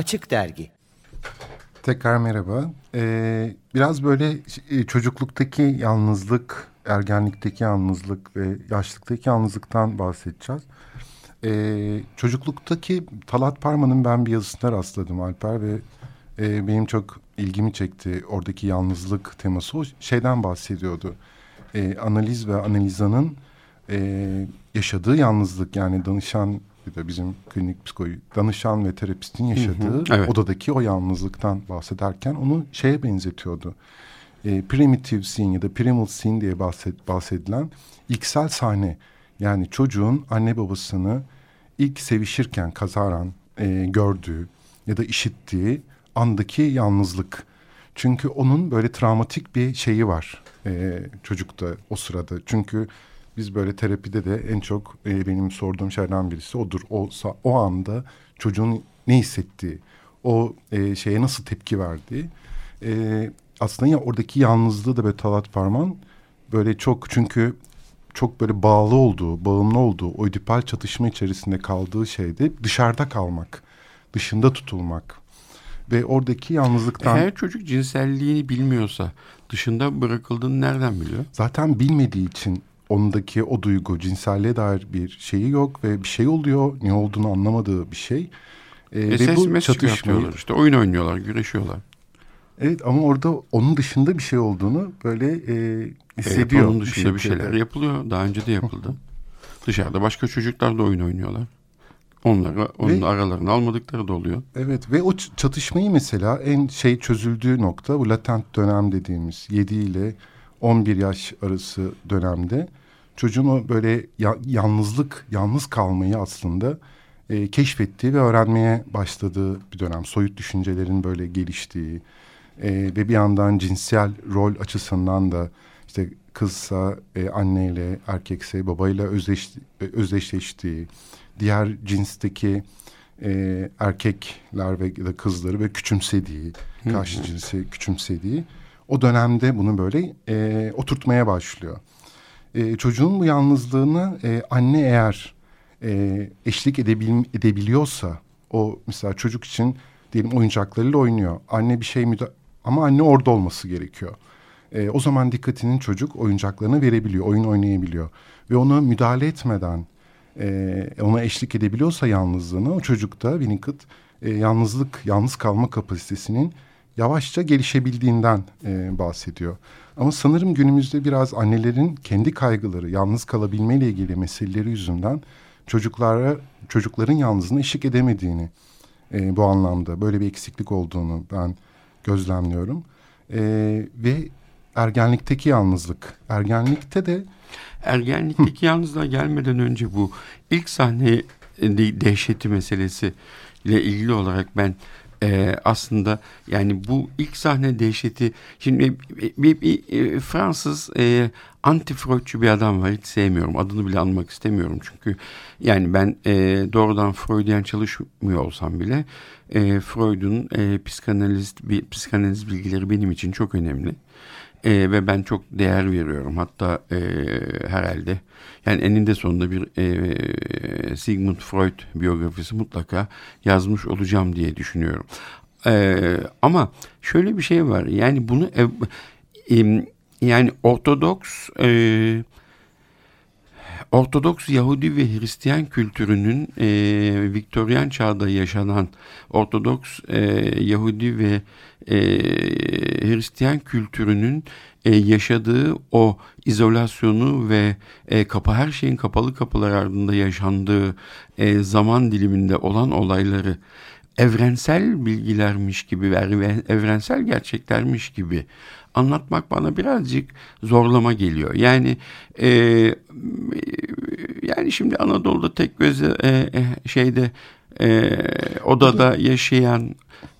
Açık Dergi Tekrar merhaba. Ee, biraz böyle e, çocukluktaki yalnızlık, ergenlikteki yalnızlık ve yaşlıktaki yalnızlıktan bahsedeceğiz. Ee, çocukluktaki Talat Parman'ın ben bir yazısına rastladım Alper ve e, benim çok ilgimi çekti. Oradaki yalnızlık teması o şeyden bahsediyordu. E, analiz ve analizanın e, yaşadığı yalnızlık yani danışan bir de bizim klinik psikoloji danışan ve terapistin yaşadığı hı hı, evet. odadaki o yalnızlıktan bahsederken onu şeye benzetiyordu. e, primitive scene ya da primal scene diye bahset, bahsedilen ilksel sahne. Yani çocuğun anne babasını ilk sevişirken kazaran e, gördüğü ya da işittiği andaki yalnızlık. Çünkü onun böyle travmatik bir şeyi var e, çocukta o sırada. Çünkü biz böyle terapide de en çok e, benim sorduğum şeylerden birisi odur. O, o anda çocuğun ne hissettiği, o e, şeye nasıl tepki verdiği. E, aslında ya oradaki yalnızlığı da böyle Talat Parman böyle çok çünkü çok böyle bağlı olduğu, bağımlı olduğu, o ödipal çatışma içerisinde kaldığı şeyde dışarıda kalmak, dışında tutulmak. Ve oradaki yalnızlıktan... Eğer çocuk cinselliğini bilmiyorsa dışında bırakıldığını nereden biliyor? Zaten bilmediği için ondaki o duygu, cinselliğe dair bir şeyi yok ve bir şey oluyor, ne olduğunu anlamadığı bir şey. Ee, e, ve bu çatışmayı... işte oyun oynuyorlar, güreşiyorlar. Evet ama orada onun dışında bir şey olduğunu böyle e, hissediyor. Evet, onun dışında bir, bir şeyler yapılıyor. Daha önce de yapıldı. [LAUGHS] Dışarıda başka çocuklar da oyun oynuyorlar. Onları, onun ve, aralarını almadıkları da oluyor. Evet ve o çatışmayı mesela en şey çözüldüğü nokta bu latent dönem dediğimiz 7 ile 11 yaş arası dönemde çocuğun o böyle ya, yalnızlık, yalnız kalmayı aslında e, keşfettiği ve öğrenmeye başladığı bir dönem. Soyut düşüncelerin böyle geliştiği e, ve bir yandan cinsel rol açısından da işte kızsa e, anneyle, erkekse babayla özdeş, e, özdeşleştiği, diğer cinsteki e, erkekler ve ya da kızları ve küçümsediği, karşı cinsi küçümsediği o dönemde bunu böyle e, oturtmaya başlıyor. E, çocuğun bu yalnızlığını e, anne eğer e, eşlik edebil, edebiliyorsa o mesela çocuk için diyelim oyuncaklarıyla oynuyor. Anne bir şey müda ama anne orada olması gerekiyor. E, o zaman dikkatinin çocuk oyuncaklarına verebiliyor, oyun oynayabiliyor. Ve ona müdahale etmeden e, ona eşlik edebiliyorsa yalnızlığını o çocukta Winnicott e, yalnızlık, yalnız kalma kapasitesinin yavaşça gelişebildiğinden e, bahsediyor. Ama sanırım günümüzde biraz annelerin kendi kaygıları, yalnız kalabilmeyle ilgili meseleleri yüzünden çocuklara çocukların yalnızlığına eşlik edemediğini e, bu anlamda böyle bir eksiklik olduğunu ben gözlemliyorum. E, ve ergenlikteki yalnızlık. Ergenlikte de ergenlikteki yalnızlığa gelmeden önce bu ilk sahne dehşeti meselesi ile ilgili olarak ben e, aslında yani bu ilk sahne dehşeti. Şimdi bir, bir, bir e, Fransız e, anti Freudçu bir adam var. Hiç sevmiyorum. Adını bile anmak istemiyorum çünkü. Yani ben e, doğrudan Freudian çalışmıyor olsam bile e, Freud'un e, psikanalist bir psikanaliz bilgileri benim için çok önemli e, ve ben çok değer veriyorum. Hatta e, herhalde yani eninde sonunda bir e, Sigmund Freud biyografisi mutlaka yazmış olacağım diye düşünüyorum. E, ama şöyle bir şey var. Yani bunu e, e, yani Ortodoks e, Ortodoks Yahudi ve Hristiyan kültürünün e, Viktoryan çağda yaşanan Ortodoks e, Yahudi ve e, Hristiyan kültürünün e, yaşadığı o izolasyonu ve e, kapı her şeyin kapalı kapılar ardında yaşandığı e, zaman diliminde olan olayları evrensel bilgilermiş gibi evrensel gerçeklermiş gibi anlatmak bana birazcık zorlama geliyor. Yani e, yani şimdi Anadolu'da tek göz e, e, şeyde e, odada yaşayan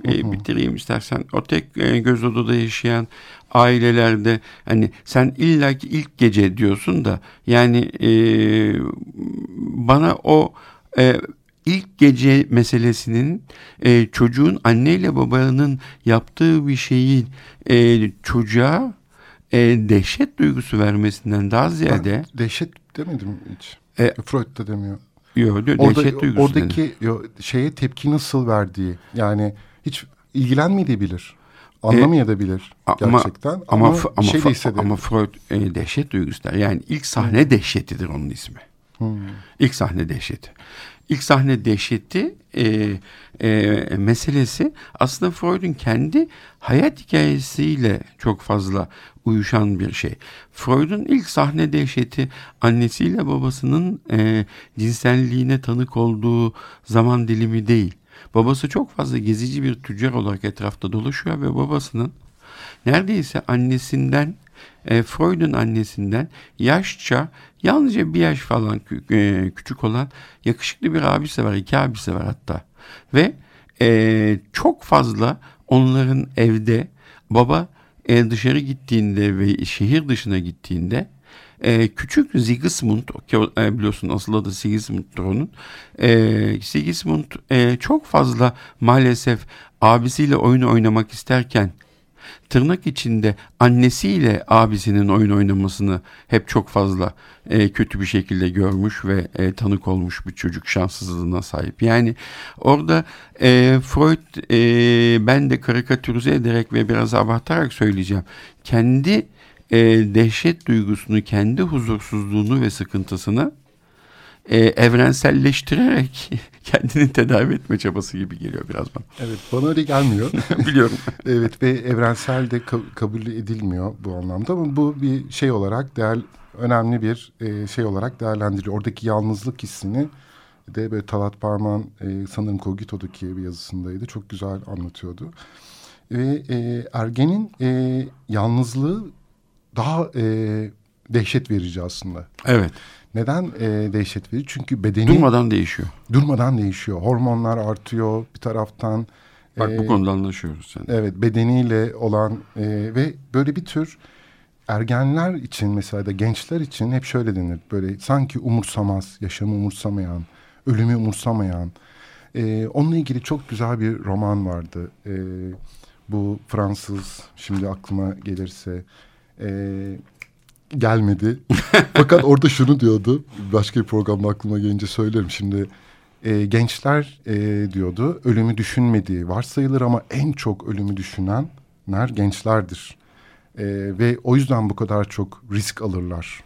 e, bitireyim istersen o tek e, göz odada yaşayan ailelerde hani sen illaki ilk gece diyorsun da yani e, bana o e, ilk gece meselesinin e, çocuğun anneyle babanın yaptığı bir şeyi e, çocuğa e, dehşet duygusu vermesinden daha ziyade... Ben dehşet demedim hiç. E, Freud da demiyor. Yok dehşet duygusu Oradaki yo, şeye tepki nasıl verdiği yani hiç ilgilenmeyebilir. Anlamayabilir e, gerçekten ama, ama, ama, ama, şey de ama Freud e, dehşet duygusu der. Yani ilk sahne hmm. dehşetidir onun ismi. Hmm. İlk sahne dehşeti. İlk sahne dehşeti e, e, meselesi aslında Freud'un kendi hayat hikayesiyle çok fazla uyuşan bir şey. Freud'un ilk sahne dehşeti annesiyle babasının e, cinselliğine tanık olduğu zaman dilimi değil. Babası çok fazla gezici bir tüccar olarak etrafta dolaşıyor ve babasının neredeyse annesinden e, Freud'un annesinden yaşça yalnızca bir yaş falan e, küçük olan yakışıklı bir abisi var. iki abisi var hatta. Ve e, çok fazla onların evde baba e, dışarı gittiğinde ve şehir dışına gittiğinde e, küçük Sigismund e, biliyorsun asıl adı Sigismund'dur onun. E, Sigismund e, çok fazla maalesef abisiyle oyun oynamak isterken tırnak içinde annesiyle abisinin oyun oynamasını hep çok fazla e, kötü bir şekilde görmüş ve e, tanık olmuş bir çocuk şanssızlığına sahip. Yani orada e, Freud e, ben de karikatürize ederek ve biraz abartarak söyleyeceğim. Kendi e, dehşet duygusunu, kendi huzursuzluğunu ve sıkıntısını e, evrenselleştirerek [LAUGHS] kendini tedavi etme çabası gibi geliyor biraz bana. Evet bana öyle gelmiyor. [LAUGHS] Biliyorum. [LAUGHS] evet ve evrensel de ka- kabul edilmiyor bu anlamda ama bu bir şey olarak değer önemli bir e, şey olarak değerlendiriyor. Oradaki yalnızlık hissini de böyle Talat Parman e, sanırım Kogito'daki bir yazısındaydı. Çok güzel anlatıyordu. Ve e, ergenin e, yalnızlığı daha e, dehşet verici aslında. Evet. Neden e, dehşet verici? Çünkü bedeni... Durmadan değişiyor. Durmadan değişiyor. Hormonlar artıyor bir taraftan. Bak e, bu konuda anlaşıyoruz. Yani. Evet bedeniyle olan e, ve böyle bir tür ergenler için mesela da gençler için hep şöyle denir. Böyle sanki umursamaz, yaşamı umursamayan, ölümü umursamayan. E, onunla ilgili çok güzel bir roman vardı. E, bu Fransız, şimdi aklıma gelirse... E, gelmedi. [LAUGHS] Fakat orada şunu diyordu. Başka bir programda aklıma gelince söylerim şimdi. E, gençler e, diyordu ölümü düşünmediği varsayılır ama en çok ölümü düşünenler gençlerdir. E, ve o yüzden bu kadar çok risk alırlar.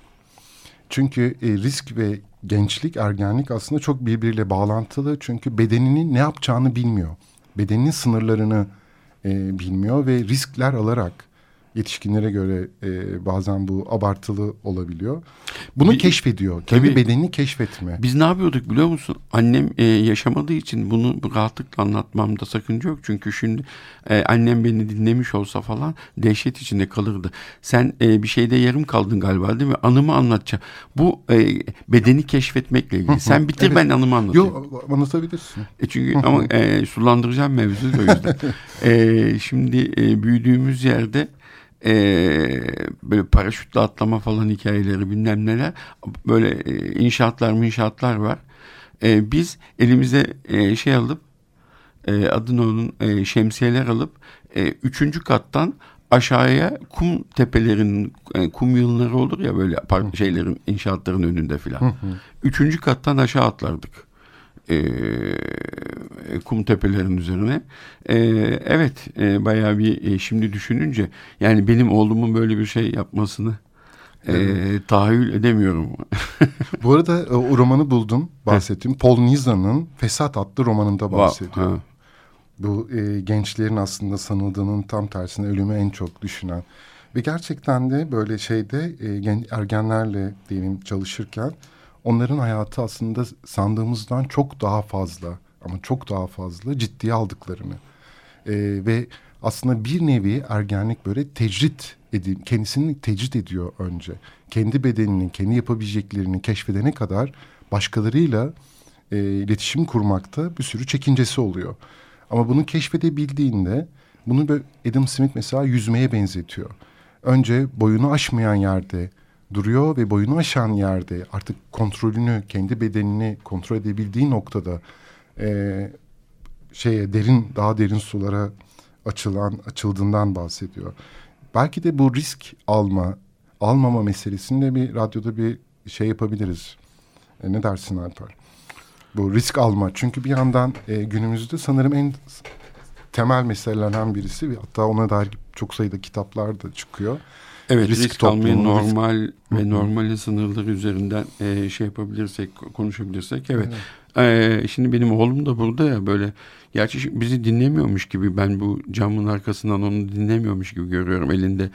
Çünkü e, risk ve gençlik, ergenlik aslında çok birbiriyle bağlantılı. Çünkü bedeninin ne yapacağını bilmiyor. Bedeninin sınırlarını e, bilmiyor ve riskler alarak yetişkinlere göre e, bazen bu abartılı olabiliyor. Bunu bir, keşfediyor. Kendi tabii, bedenini keşfetme. Biz ne yapıyorduk biliyor musun? Annem e, yaşamadığı için bunu rahatlıkla anlatmamda sakınca yok. Çünkü şimdi e, annem beni dinlemiş olsa falan dehşet içinde kalırdı. Sen e, bir şeyde yarım kaldın galiba değil mi? Anımı anlatacağım. Bu e, bedeni keşfetmekle ilgili. Sen [LAUGHS] bitir evet. ben anımı anlatayım. Yok anlatabilirsin. E çünkü ama e, sulandıracağım mevzu o yüzden. [LAUGHS] e, şimdi e, büyüdüğümüz yerde e, böyle paraşütle atlama falan hikayeleri bilmem neler böyle e, inşaatlar inşaatlar var. E, biz elimize e, şey alıp e, adını onun e, şemsiyeler alıp e, üçüncü kattan aşağıya kum tepelerinin e, kum yığınları olur ya böyle park şeylerin inşaatların önünde filan. Üçüncü kattan aşağı atlardık e, kum tepelerin üzerine. E, evet e, bayağı bir e, şimdi düşününce yani benim oğlumun böyle bir şey yapmasını e, tahayyül edemiyorum. [LAUGHS] Bu arada e, o romanı buldum bahsettiğim. Paul Nizan'ın Fesat adlı romanında bahsediyor. Ha. Bu e, gençlerin aslında sanıldığının tam tersine ölümü en çok düşünen. Ve gerçekten de böyle şeyde e, ergenlerle diyelim çalışırken onların hayatı aslında sandığımızdan çok daha fazla ama çok daha fazla ciddiye aldıklarını e, ve aslında bir nevi ergenlik böyle tecrit edin, kendisini tecrit ediyor önce. Kendi bedenini, kendi yapabileceklerini keşfedene kadar başkalarıyla e, iletişim kurmakta bir sürü çekincesi oluyor. Ama bunu keşfedebildiğinde bunu böyle Adam Smith mesela yüzmeye benzetiyor. Önce boyunu aşmayan yerde duruyor ve boyunu aşan yerde artık kontrolünü, kendi bedenini kontrol edebildiği noktada e, şeye derin, daha derin sulara açılan, açıldığından bahsediyor. Belki de bu risk alma, almama meselesinde bir radyoda bir şey yapabiliriz. E, ne dersin Alper? Bu risk alma. Çünkü bir yandan e, günümüzde sanırım en temel meselelerden birisi ve hatta ona dair çok sayıda kitaplar da çıkıyor. Evet risk, risk almayı normal risk. ve normali sınırları üzerinden e, şey yapabilirsek konuşabilirsek evet. evet. E, şimdi benim oğlum da burada ya böyle gerçi bizi dinlemiyormuş gibi ben bu camın arkasından onu dinlemiyormuş gibi görüyorum elinde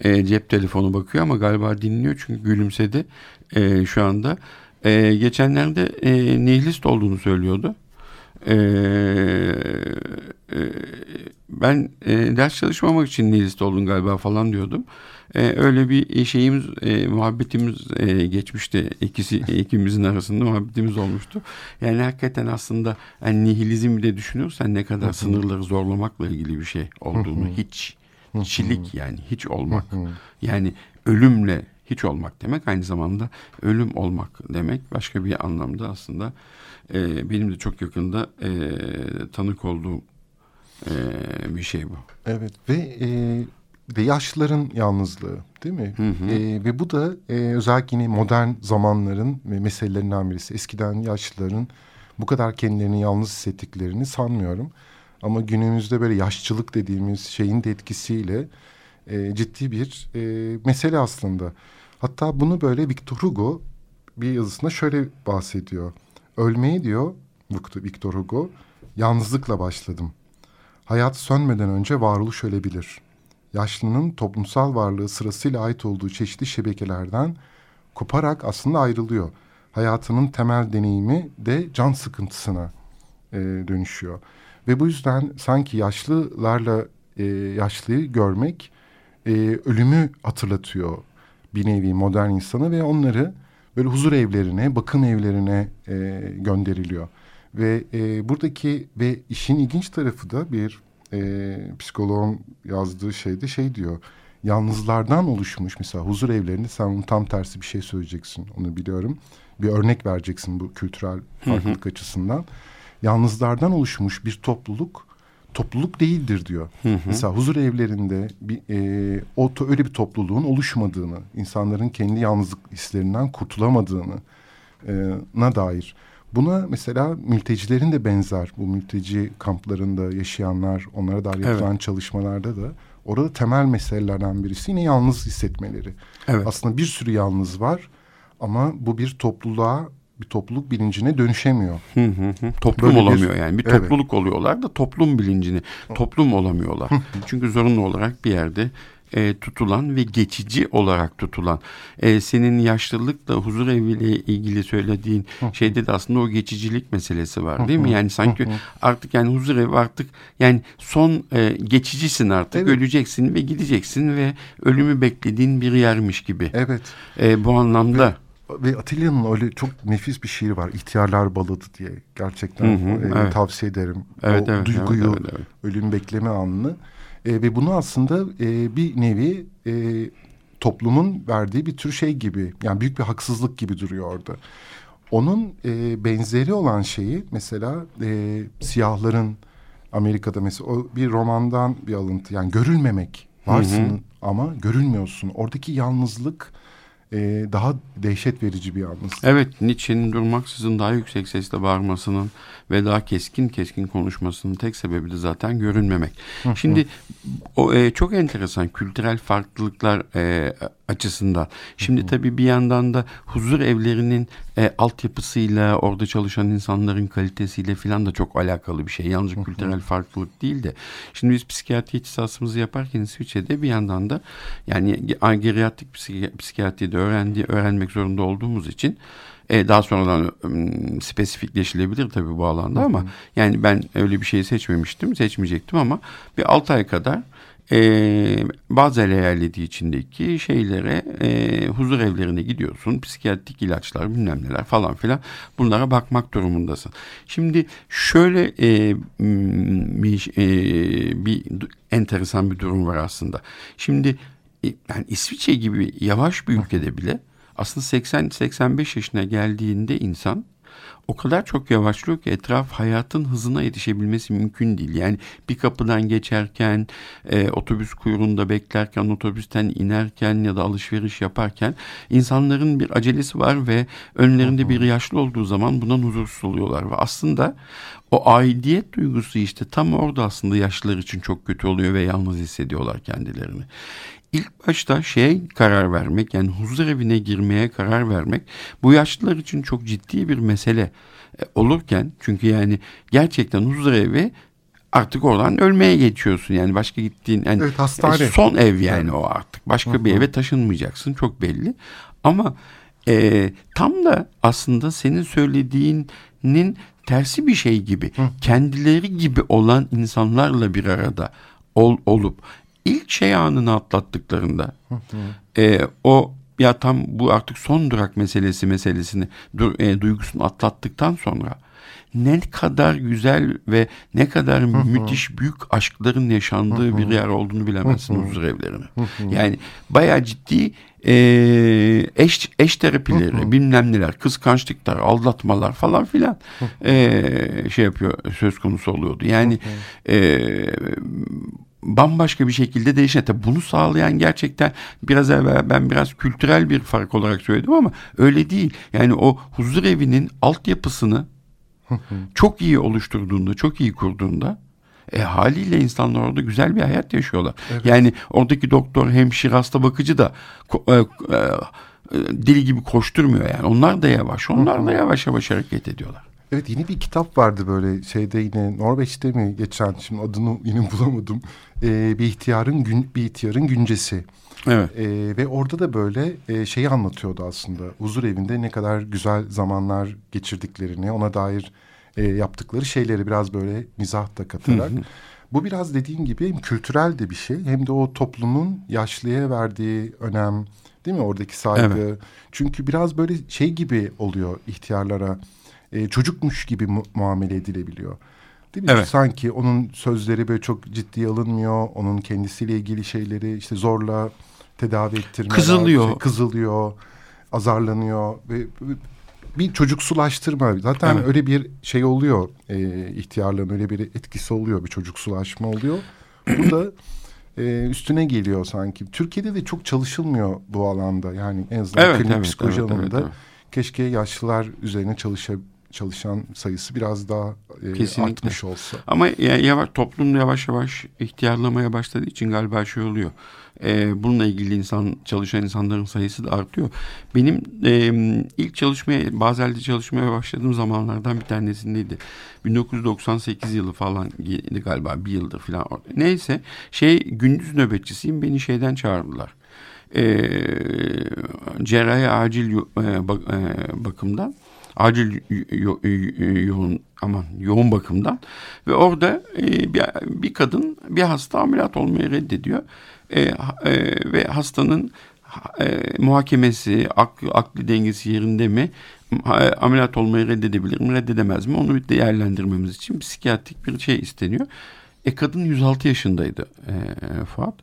e, cep telefonu bakıyor ama galiba dinliyor çünkü gülümsedi e, şu anda. E, geçenlerde e, nihilist olduğunu söylüyordu. E, e, ben e, ders çalışmamak için nihilist oldum galiba falan diyordum. E, öyle bir şeyimiz, e, muhabbetimiz e, geçmişti. İkisi, ikimizin arasında muhabbetimiz olmuştu. Yani hakikaten aslında yani nihilizm de düşünürsen ne kadar sınırları zorlamakla ilgili bir şey olduğunu hiç, hiçlik yani hiç olmak. yani ölümle hiç olmak demek aynı zamanda ölüm olmak demek başka bir anlamda aslında e, benim de çok yakında e, tanık olduğum e, bir şey bu. Evet ve e, de yaşlıların yalnızlığı değil mi? Hı hı. E, ve bu da e, özellikle yine modern zamanların ve meselelerinden birisi. Eskiden yaşlıların bu kadar kendilerini yalnız hissettiklerini sanmıyorum. Ama günümüzde böyle yaşçılık dediğimiz şeyin de etkisiyle e, ciddi bir e, mesele aslında. Hatta bunu böyle Victor Hugo bir yazısında şöyle bahsediyor. Ölmeyi diyor Victor Hugo yalnızlıkla başladım. Hayat sönmeden önce varoluş ölebilir. Yaşlının toplumsal varlığı sırasıyla ait olduğu çeşitli şebekelerden koparak aslında ayrılıyor. Hayatının temel deneyimi de can sıkıntısına e, dönüşüyor. Ve bu yüzden sanki yaşlılarla e, yaşlıyı görmek e, ölümü hatırlatıyor bir nevi modern insana ve onları böyle huzur evlerine, bakım evlerine e, gönderiliyor. Ve e, buradaki ve işin ilginç tarafı da bir e, psikoloğun yazdığı şeyde şey diyor. Yalnızlardan oluşmuş mesela huzur evlerinde sen onun tam tersi bir şey söyleyeceksin onu biliyorum. Bir örnek vereceksin bu kültürel farklılık hı hı. açısından. Yalnızlardan oluşmuş bir topluluk topluluk değildir diyor. Hı hı. Mesela huzur evlerinde bir, e, o öyle bir topluluğun oluşmadığını, insanların kendi yalnızlık hislerinden kurtulamadığını e, na dair. Buna mesela mültecilerin de benzer bu mülteci kamplarında yaşayanlar onlara dair yapılan evet. çalışmalarda da orada temel meselelerden birisi yine yalnız hissetmeleri. Evet. Aslında bir sürü yalnız var ama bu bir topluluğa bir topluluk bilincine dönüşemiyor. Hı hı hı. Toplum Böyle olamıyor bir, yani. Bir evet. topluluk oluyorlar da toplum bilincini, toplum olamıyorlar. Çünkü zorunlu olarak bir yerde e, tutulan ve geçici olarak tutulan e, senin yaşlılıkla huzur eviyle ilgili söylediğin şeyde de aslında o geçicilik meselesi var değil mi? Yani sanki artık yani huzur evi artık yani son e, geçicisin artık evet. öleceksin ve gideceksin ve ölümü beklediğin bir yermiş gibi. Evet. E, bu anlamda. Ve ve Atilla'nın öyle çok nefis bir şiir var. İhtiyarlar Baladı diye. Gerçekten hı hı, e, evet. tavsiye ederim. Evet, o evet, duyguyu, evet, evet, evet. ölüm bekleme anını. E, ve bunu aslında e, bir nevi e, toplumun verdiği bir tür şey gibi. Yani büyük bir haksızlık gibi duruyor orada. Onun e, benzeri olan şeyi mesela e, siyahların Amerika'da mesela o bir romandan bir alıntı. Yani görülmemek varsın hı hı. ama görülmüyorsun. Oradaki yalnızlık e, daha dehşet verici bir yalnız. Evet Nietzsche'nin durmaksızın daha yüksek sesle bağırmasının ve daha keskin keskin konuşmasının tek sebebi de zaten görünmemek. Şimdi o e, çok enteresan kültürel farklılıklar e, açısından. Şimdi tabii bir yandan da huzur evlerinin e, altyapısıyla orada çalışan insanların kalitesiyle filan da çok alakalı bir şey. Yalnızca kültürel farklılık değil de. Şimdi biz psikiyatri ihtisasımızı yaparken İsviçre'de bir yandan da yani geriatrik psikiyatride öğrendi, öğrenmek zorunda olduğumuz için e, daha sonradan um, spesifikleşilebilir tabii bu alanda ama yani ben öyle bir şeyi seçmemiştim, seçmeyecektim ama bir 6 ay kadar e, Basel eyaleti içindeki şeylere e, huzur evlerine gidiyorsun. Psikiyatrik ilaçlar bilmem neler falan filan bunlara bakmak durumundasın. Şimdi şöyle e, bir, e, bir enteresan bir durum var aslında. Şimdi e, yani İsviçre gibi yavaş bir ülkede bile aslında 80-85 yaşına geldiğinde insan o kadar çok yavaşlıyor ki etraf hayatın hızına yetişebilmesi mümkün değil. Yani bir kapıdan geçerken, e, otobüs kuyruğunda beklerken, otobüsten inerken ya da alışveriş yaparken insanların bir acelesi var ve önlerinde bir yaşlı olduğu zaman bundan huzursuz oluyorlar. Ve aslında o aidiyet duygusu işte tam orada aslında yaşlılar için çok kötü oluyor ve yalnız hissediyorlar kendilerini ilk başta şeye karar vermek yani huzur evine girmeye karar vermek bu yaşlılar için çok ciddi bir mesele e, olurken. Çünkü yani gerçekten huzur evi artık oradan ölmeye geçiyorsun. Yani başka gittiğin yani evet, hastane. E, son ev yani o artık. Başka Hı-hı. bir eve taşınmayacaksın çok belli. Ama e, tam da aslında senin söylediğinin tersi bir şey gibi. Kendileri gibi olan insanlarla bir arada ol, olup ilk şey anını atlattıklarında e, o ya tam bu artık son durak meselesi meselesini du, e, duygusunu atlattıktan sonra ne kadar güzel ve ne kadar müthiş büyük aşkların yaşandığı bir yer olduğunu bilemezsin huzur evlerini. Yani bayağı ciddi e, eş, eş terapileri, bilmem neler, kıskançlıklar, aldatmalar falan filan e, şey yapıyor söz konusu oluyordu. Yani e, bambaşka bir şekilde değişen. Tabii bunu sağlayan gerçekten biraz evvel ben biraz kültürel bir fark olarak söyledim ama öyle değil. Yani o huzur evinin altyapısını [LAUGHS] çok iyi oluşturduğunda, çok iyi kurduğunda e, haliyle insanlar orada güzel bir hayat yaşıyorlar. Evet. Yani oradaki doktor, hemşire, hasta bakıcı da e, e, deli gibi koşturmuyor yani. Onlar da yavaş, onlar da yavaş yavaş hareket ediyorlar. Evet yeni bir kitap vardı böyle şeyde yine Norveç'te mi geçen şimdi adını yine [LAUGHS] bulamadım. Ee, bir ihtiyarın gün bir ihtiyarın güncesi. Evet. Ee, ve orada da böyle e, şeyi anlatıyordu aslında. Huzur evinde ne kadar güzel zamanlar geçirdiklerini, ona dair e, yaptıkları şeyleri biraz böyle mizah da katarak. Hı hı. Bu biraz dediğin gibi hem kültürel de bir şey hem de o toplumun yaşlıya verdiği önem değil mi oradaki saygı. Evet. Çünkü biraz böyle şey gibi oluyor ihtiyarlara e, çocukmuş gibi mu muamele edilebiliyor. Değil mi? Evet. Sanki onun sözleri böyle çok ciddiye alınmıyor. Onun kendisiyle ilgili şeyleri işte zorla tedavi ettirmeler. Kızılıyor. Şey, kızılıyor, azarlanıyor ve bir çocuksulaştırma. Zaten evet. öyle bir şey oluyor. E, ihtiyarlığın öyle bir etkisi oluyor. Bir çocuksulaşma oluyor. Bu da e, üstüne geliyor sanki. Türkiye'de de çok çalışılmıyor bu alanda. Yani en azından evet, klinik evet, psikoloji evet, alanında. Evet, evet. Keşke yaşlılar üzerine çalışabilir çalışan sayısı biraz daha e, artmış olsa. Ama yavaş, toplum yavaş yavaş ihtiyarlamaya başladığı için galiba şey oluyor. E, bununla ilgili insan çalışan insanların sayısı da artıyor. Benim e, ilk çalışmaya Bazel'de çalışmaya başladığım zamanlardan bir tanesindeydi. 1998 yılı falan galiba bir yıldır falan. Neyse şey gündüz nöbetçisiyim beni şeyden çağırdılar. E, cerrahi acil e, bak, e, bakımdan acil yo, yoğun aman yoğun bakımdan ve orada e, bir, bir kadın bir hasta ameliyat olmayı reddediyor e, e, ve hastanın e, muhakemesi aklı, aklı dengesi yerinde mi ameliyat olmayı reddedebilir mi reddedemez mi onu değerlendirmemiz için psikiyatrik bir şey isteniyor. E kadın 106 yaşındaydı e, Fuat.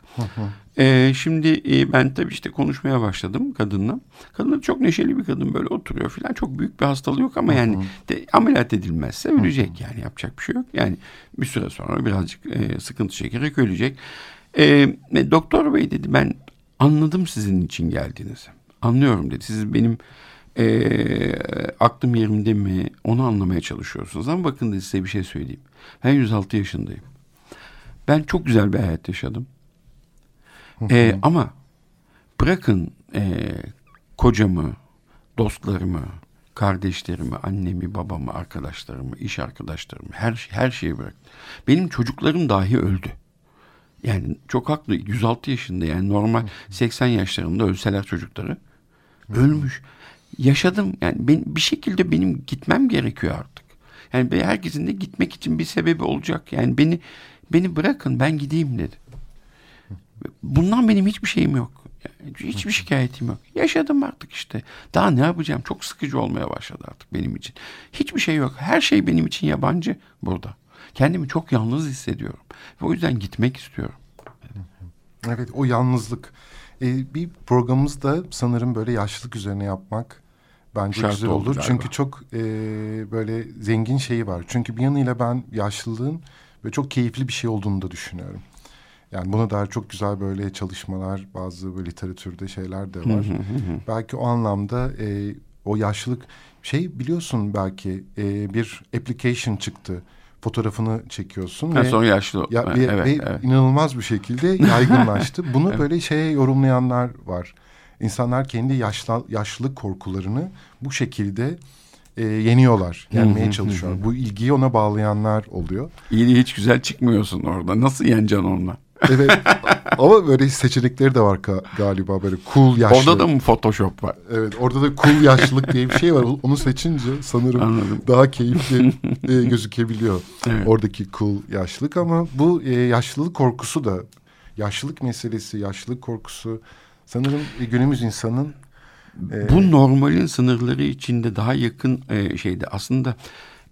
E, şimdi e, ben tabii işte konuşmaya başladım kadınla. Kadın çok neşeli bir kadın böyle oturuyor falan. Çok büyük bir hastalığı yok ama yani de, ameliyat edilmezse ölecek yani yapacak bir şey yok. Yani bir süre sonra birazcık e, sıkıntı çekerek ölecek. E, doktor bey dedi ben anladım sizin için geldiğinizi. Anlıyorum dedi. Siz benim e, aklım yerimde mi onu anlamaya çalışıyorsunuz. Ama bakın dedi size bir şey söyleyeyim. Ben 106 yaşındayım. Ben çok güzel bir hayat yaşadım. Ee, ama bırakın e, kocamı, dostlarımı, kardeşlerimi, annemi, babamı, arkadaşlarımı, iş arkadaşlarımı, her şey, her şeyi bırak. Benim çocuklarım dahi öldü. Yani çok haklı. 106 yaşında yani normal 80 yaşlarında ölseler çocukları ölmüş. Yaşadım yani ben, bir şekilde benim gitmem gerekiyor artık. Yani herkesin de gitmek için bir sebebi olacak. Yani beni Beni bırakın ben gideyim dedi. Bundan benim hiçbir şeyim yok. Hiçbir şikayetim yok. Yaşadım artık işte. Daha ne yapacağım? Çok sıkıcı olmaya başladı artık benim için. Hiçbir şey yok. Her şey benim için yabancı burada. Kendimi çok yalnız hissediyorum. Ve o yüzden gitmek istiyorum. Evet o yalnızlık. Ee, bir programımızda sanırım böyle yaşlılık üzerine yapmak bence Şart güzel olur. Çünkü çok e, böyle zengin şeyi var. Çünkü bir yanıyla ben yaşlılığın ve çok keyifli bir şey olduğunu da düşünüyorum. Yani buna dair çok güzel böyle çalışmalar, bazı böyle literatürde şeyler de var. belki o anlamda e, o yaşlılık şey biliyorsun belki e, bir application çıktı. Fotoğrafını çekiyorsun ha, ve sonra yaşlı ya, ve, evet, ve evet. inanılmaz bir şekilde yaygınlaştı. [LAUGHS] Bunu evet. böyle şeye yorumlayanlar var. İnsanlar kendi yaşlı, yaşlılık korkularını bu şekilde e, yeniyorlar. Yenmeye çalışıyorlar. Bu ilgiyi ona bağlayanlar oluyor. İyi hiç güzel çıkmıyorsun orada. Nasıl yeneceksin onunla? Evet. Ama böyle seçenekleri de var galiba böyle cool yaşlı. Orada da mı Photoshop var? Evet orada da cool yaşlılık diye bir şey var. Onu seçince sanırım Anladım. daha keyifli e, gözükebiliyor. Evet. Oradaki cool yaşlılık ama bu e, yaşlılık korkusu da yaşlılık meselesi, yaşlılık korkusu sanırım e, günümüz insanın e, bu normalin sınırları içinde daha yakın e, şeyde aslında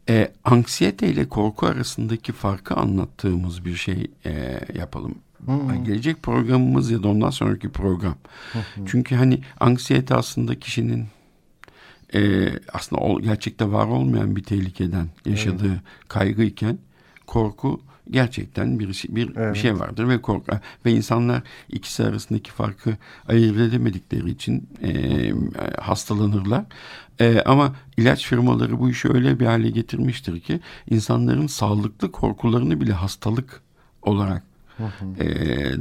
e, anksiyete ile korku arasındaki farkı anlattığımız bir şey e, yapalım. Hmm. Gelecek programımız ya da ondan sonraki program. Hmm. Çünkü hani anksiyete aslında kişinin e, aslında o, gerçekte var olmayan bir tehlikeden yaşadığı evet. kaygı iken korku gerçekten bir bir, evet. bir şey vardır ve korku ve insanlar ikisi arasındaki farkı ayırt edemedikleri için e, hastalanırlar. E, ama ilaç firmaları bu işi öyle bir hale getirmiştir ki insanların sağlıklı korkularını bile hastalık olarak e,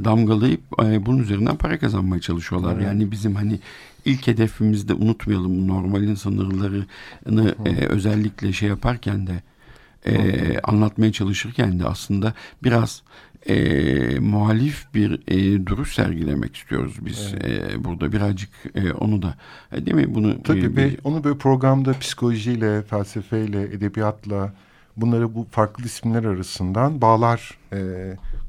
damgalayıp e, bunun üzerinden para kazanmaya çalışıyorlar. Evet. Yani bizim hani ilk hedefimizde unutmayalım normalin sınırlarını e, özellikle şey yaparken de e, anlatmaya çalışırken de aslında biraz e, muhalif bir e, duruş sergilemek istiyoruz biz evet. e, burada birazcık e, onu da e, değil mi bunu tabii e, bir, onu böyle programda psikolojiyle felsefeyle edebiyatla bunları bu farklı isimler arasından bağlar e,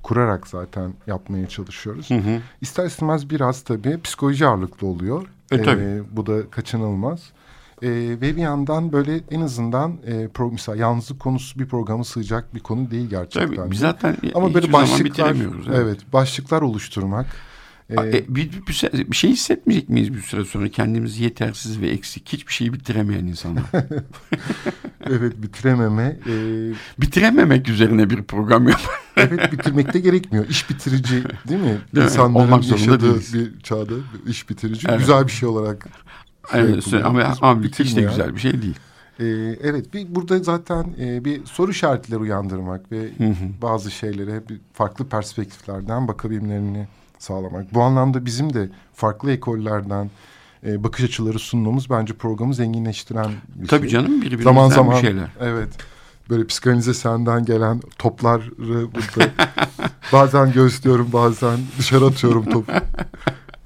kurarak zaten yapmaya çalışıyoruz. Hı hı. İster istemez biraz tabii psikoloji ağırlıklı oluyor. E, tabii. E, bu da kaçınılmaz. E, ve bir yandan böyle en azından e, pro, mesela yalnızlık konusu bir programı sığacak bir konu değil gerçekten. Tabii biz zaten Ama böyle başlıklar, evet. evet başlıklar oluşturmak. E, bir, bir, bir, şey hissetmeyecek miyiz bir süre sonra kendimizi yetersiz ve eksik hiçbir şeyi bitiremeyen insanlar. [LAUGHS] evet bitirememe. E... Bitirememek üzerine bir program yap. [LAUGHS] evet bitirmek de gerekmiyor. İş bitirici değil mi? değil İnsanların Olmak yaşadığı bir çağda iş bitirici evet. güzel bir şey olarak Evet, şey ama, ama hiç de güzel bir şey değil. Ee, evet bir, burada zaten e, bir soru işaretleri uyandırmak ve hı hı. bazı şeylere bir farklı perspektiflerden bakabilmelerini sağlamak. Bu anlamda bizim de farklı ekollerden e, bakış açıları sunmamız bence programı zenginleştiren bir Tabii şey. canım birbirinden zaman zaman, bir şeyler. Evet böyle psikanalize senden gelen topları burada [LAUGHS] bazen gözlüyorum bazen dışarı atıyorum topu. [LAUGHS]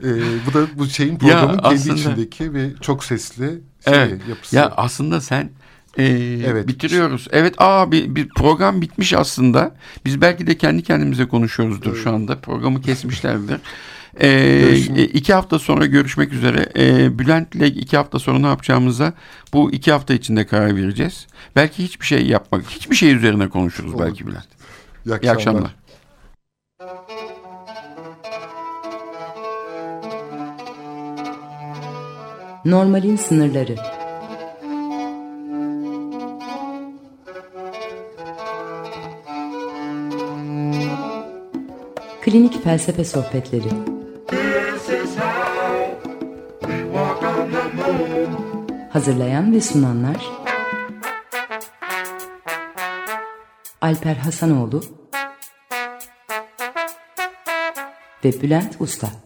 Ee, bu da bu şeyin programın ya kendi aslında, içindeki ve çok sesli şey, evet, yapısı. Ya aslında sen e, evet. bitiriyoruz. Evet aa bir, bir program bitmiş aslında. Biz belki de kendi kendimize konuşuyoruzdur evet. şu anda. Programı kesmişlerdir. [LAUGHS] E, iki hafta sonra görüşmek üzere. E, Bülent'le iki hafta sonra ne yapacağımıza bu iki hafta içinde karar vereceğiz. Belki hiçbir şey yapmak, hiçbir şey üzerine konuşuruz Olur. belki Bülent. İyi akşamlar. İyi akşamlar. Normalin sınırları. Klinik felsefe sohbetleri. Hazırlayan ve sunanlar Alper Hasanoğlu ve Bülent Usta.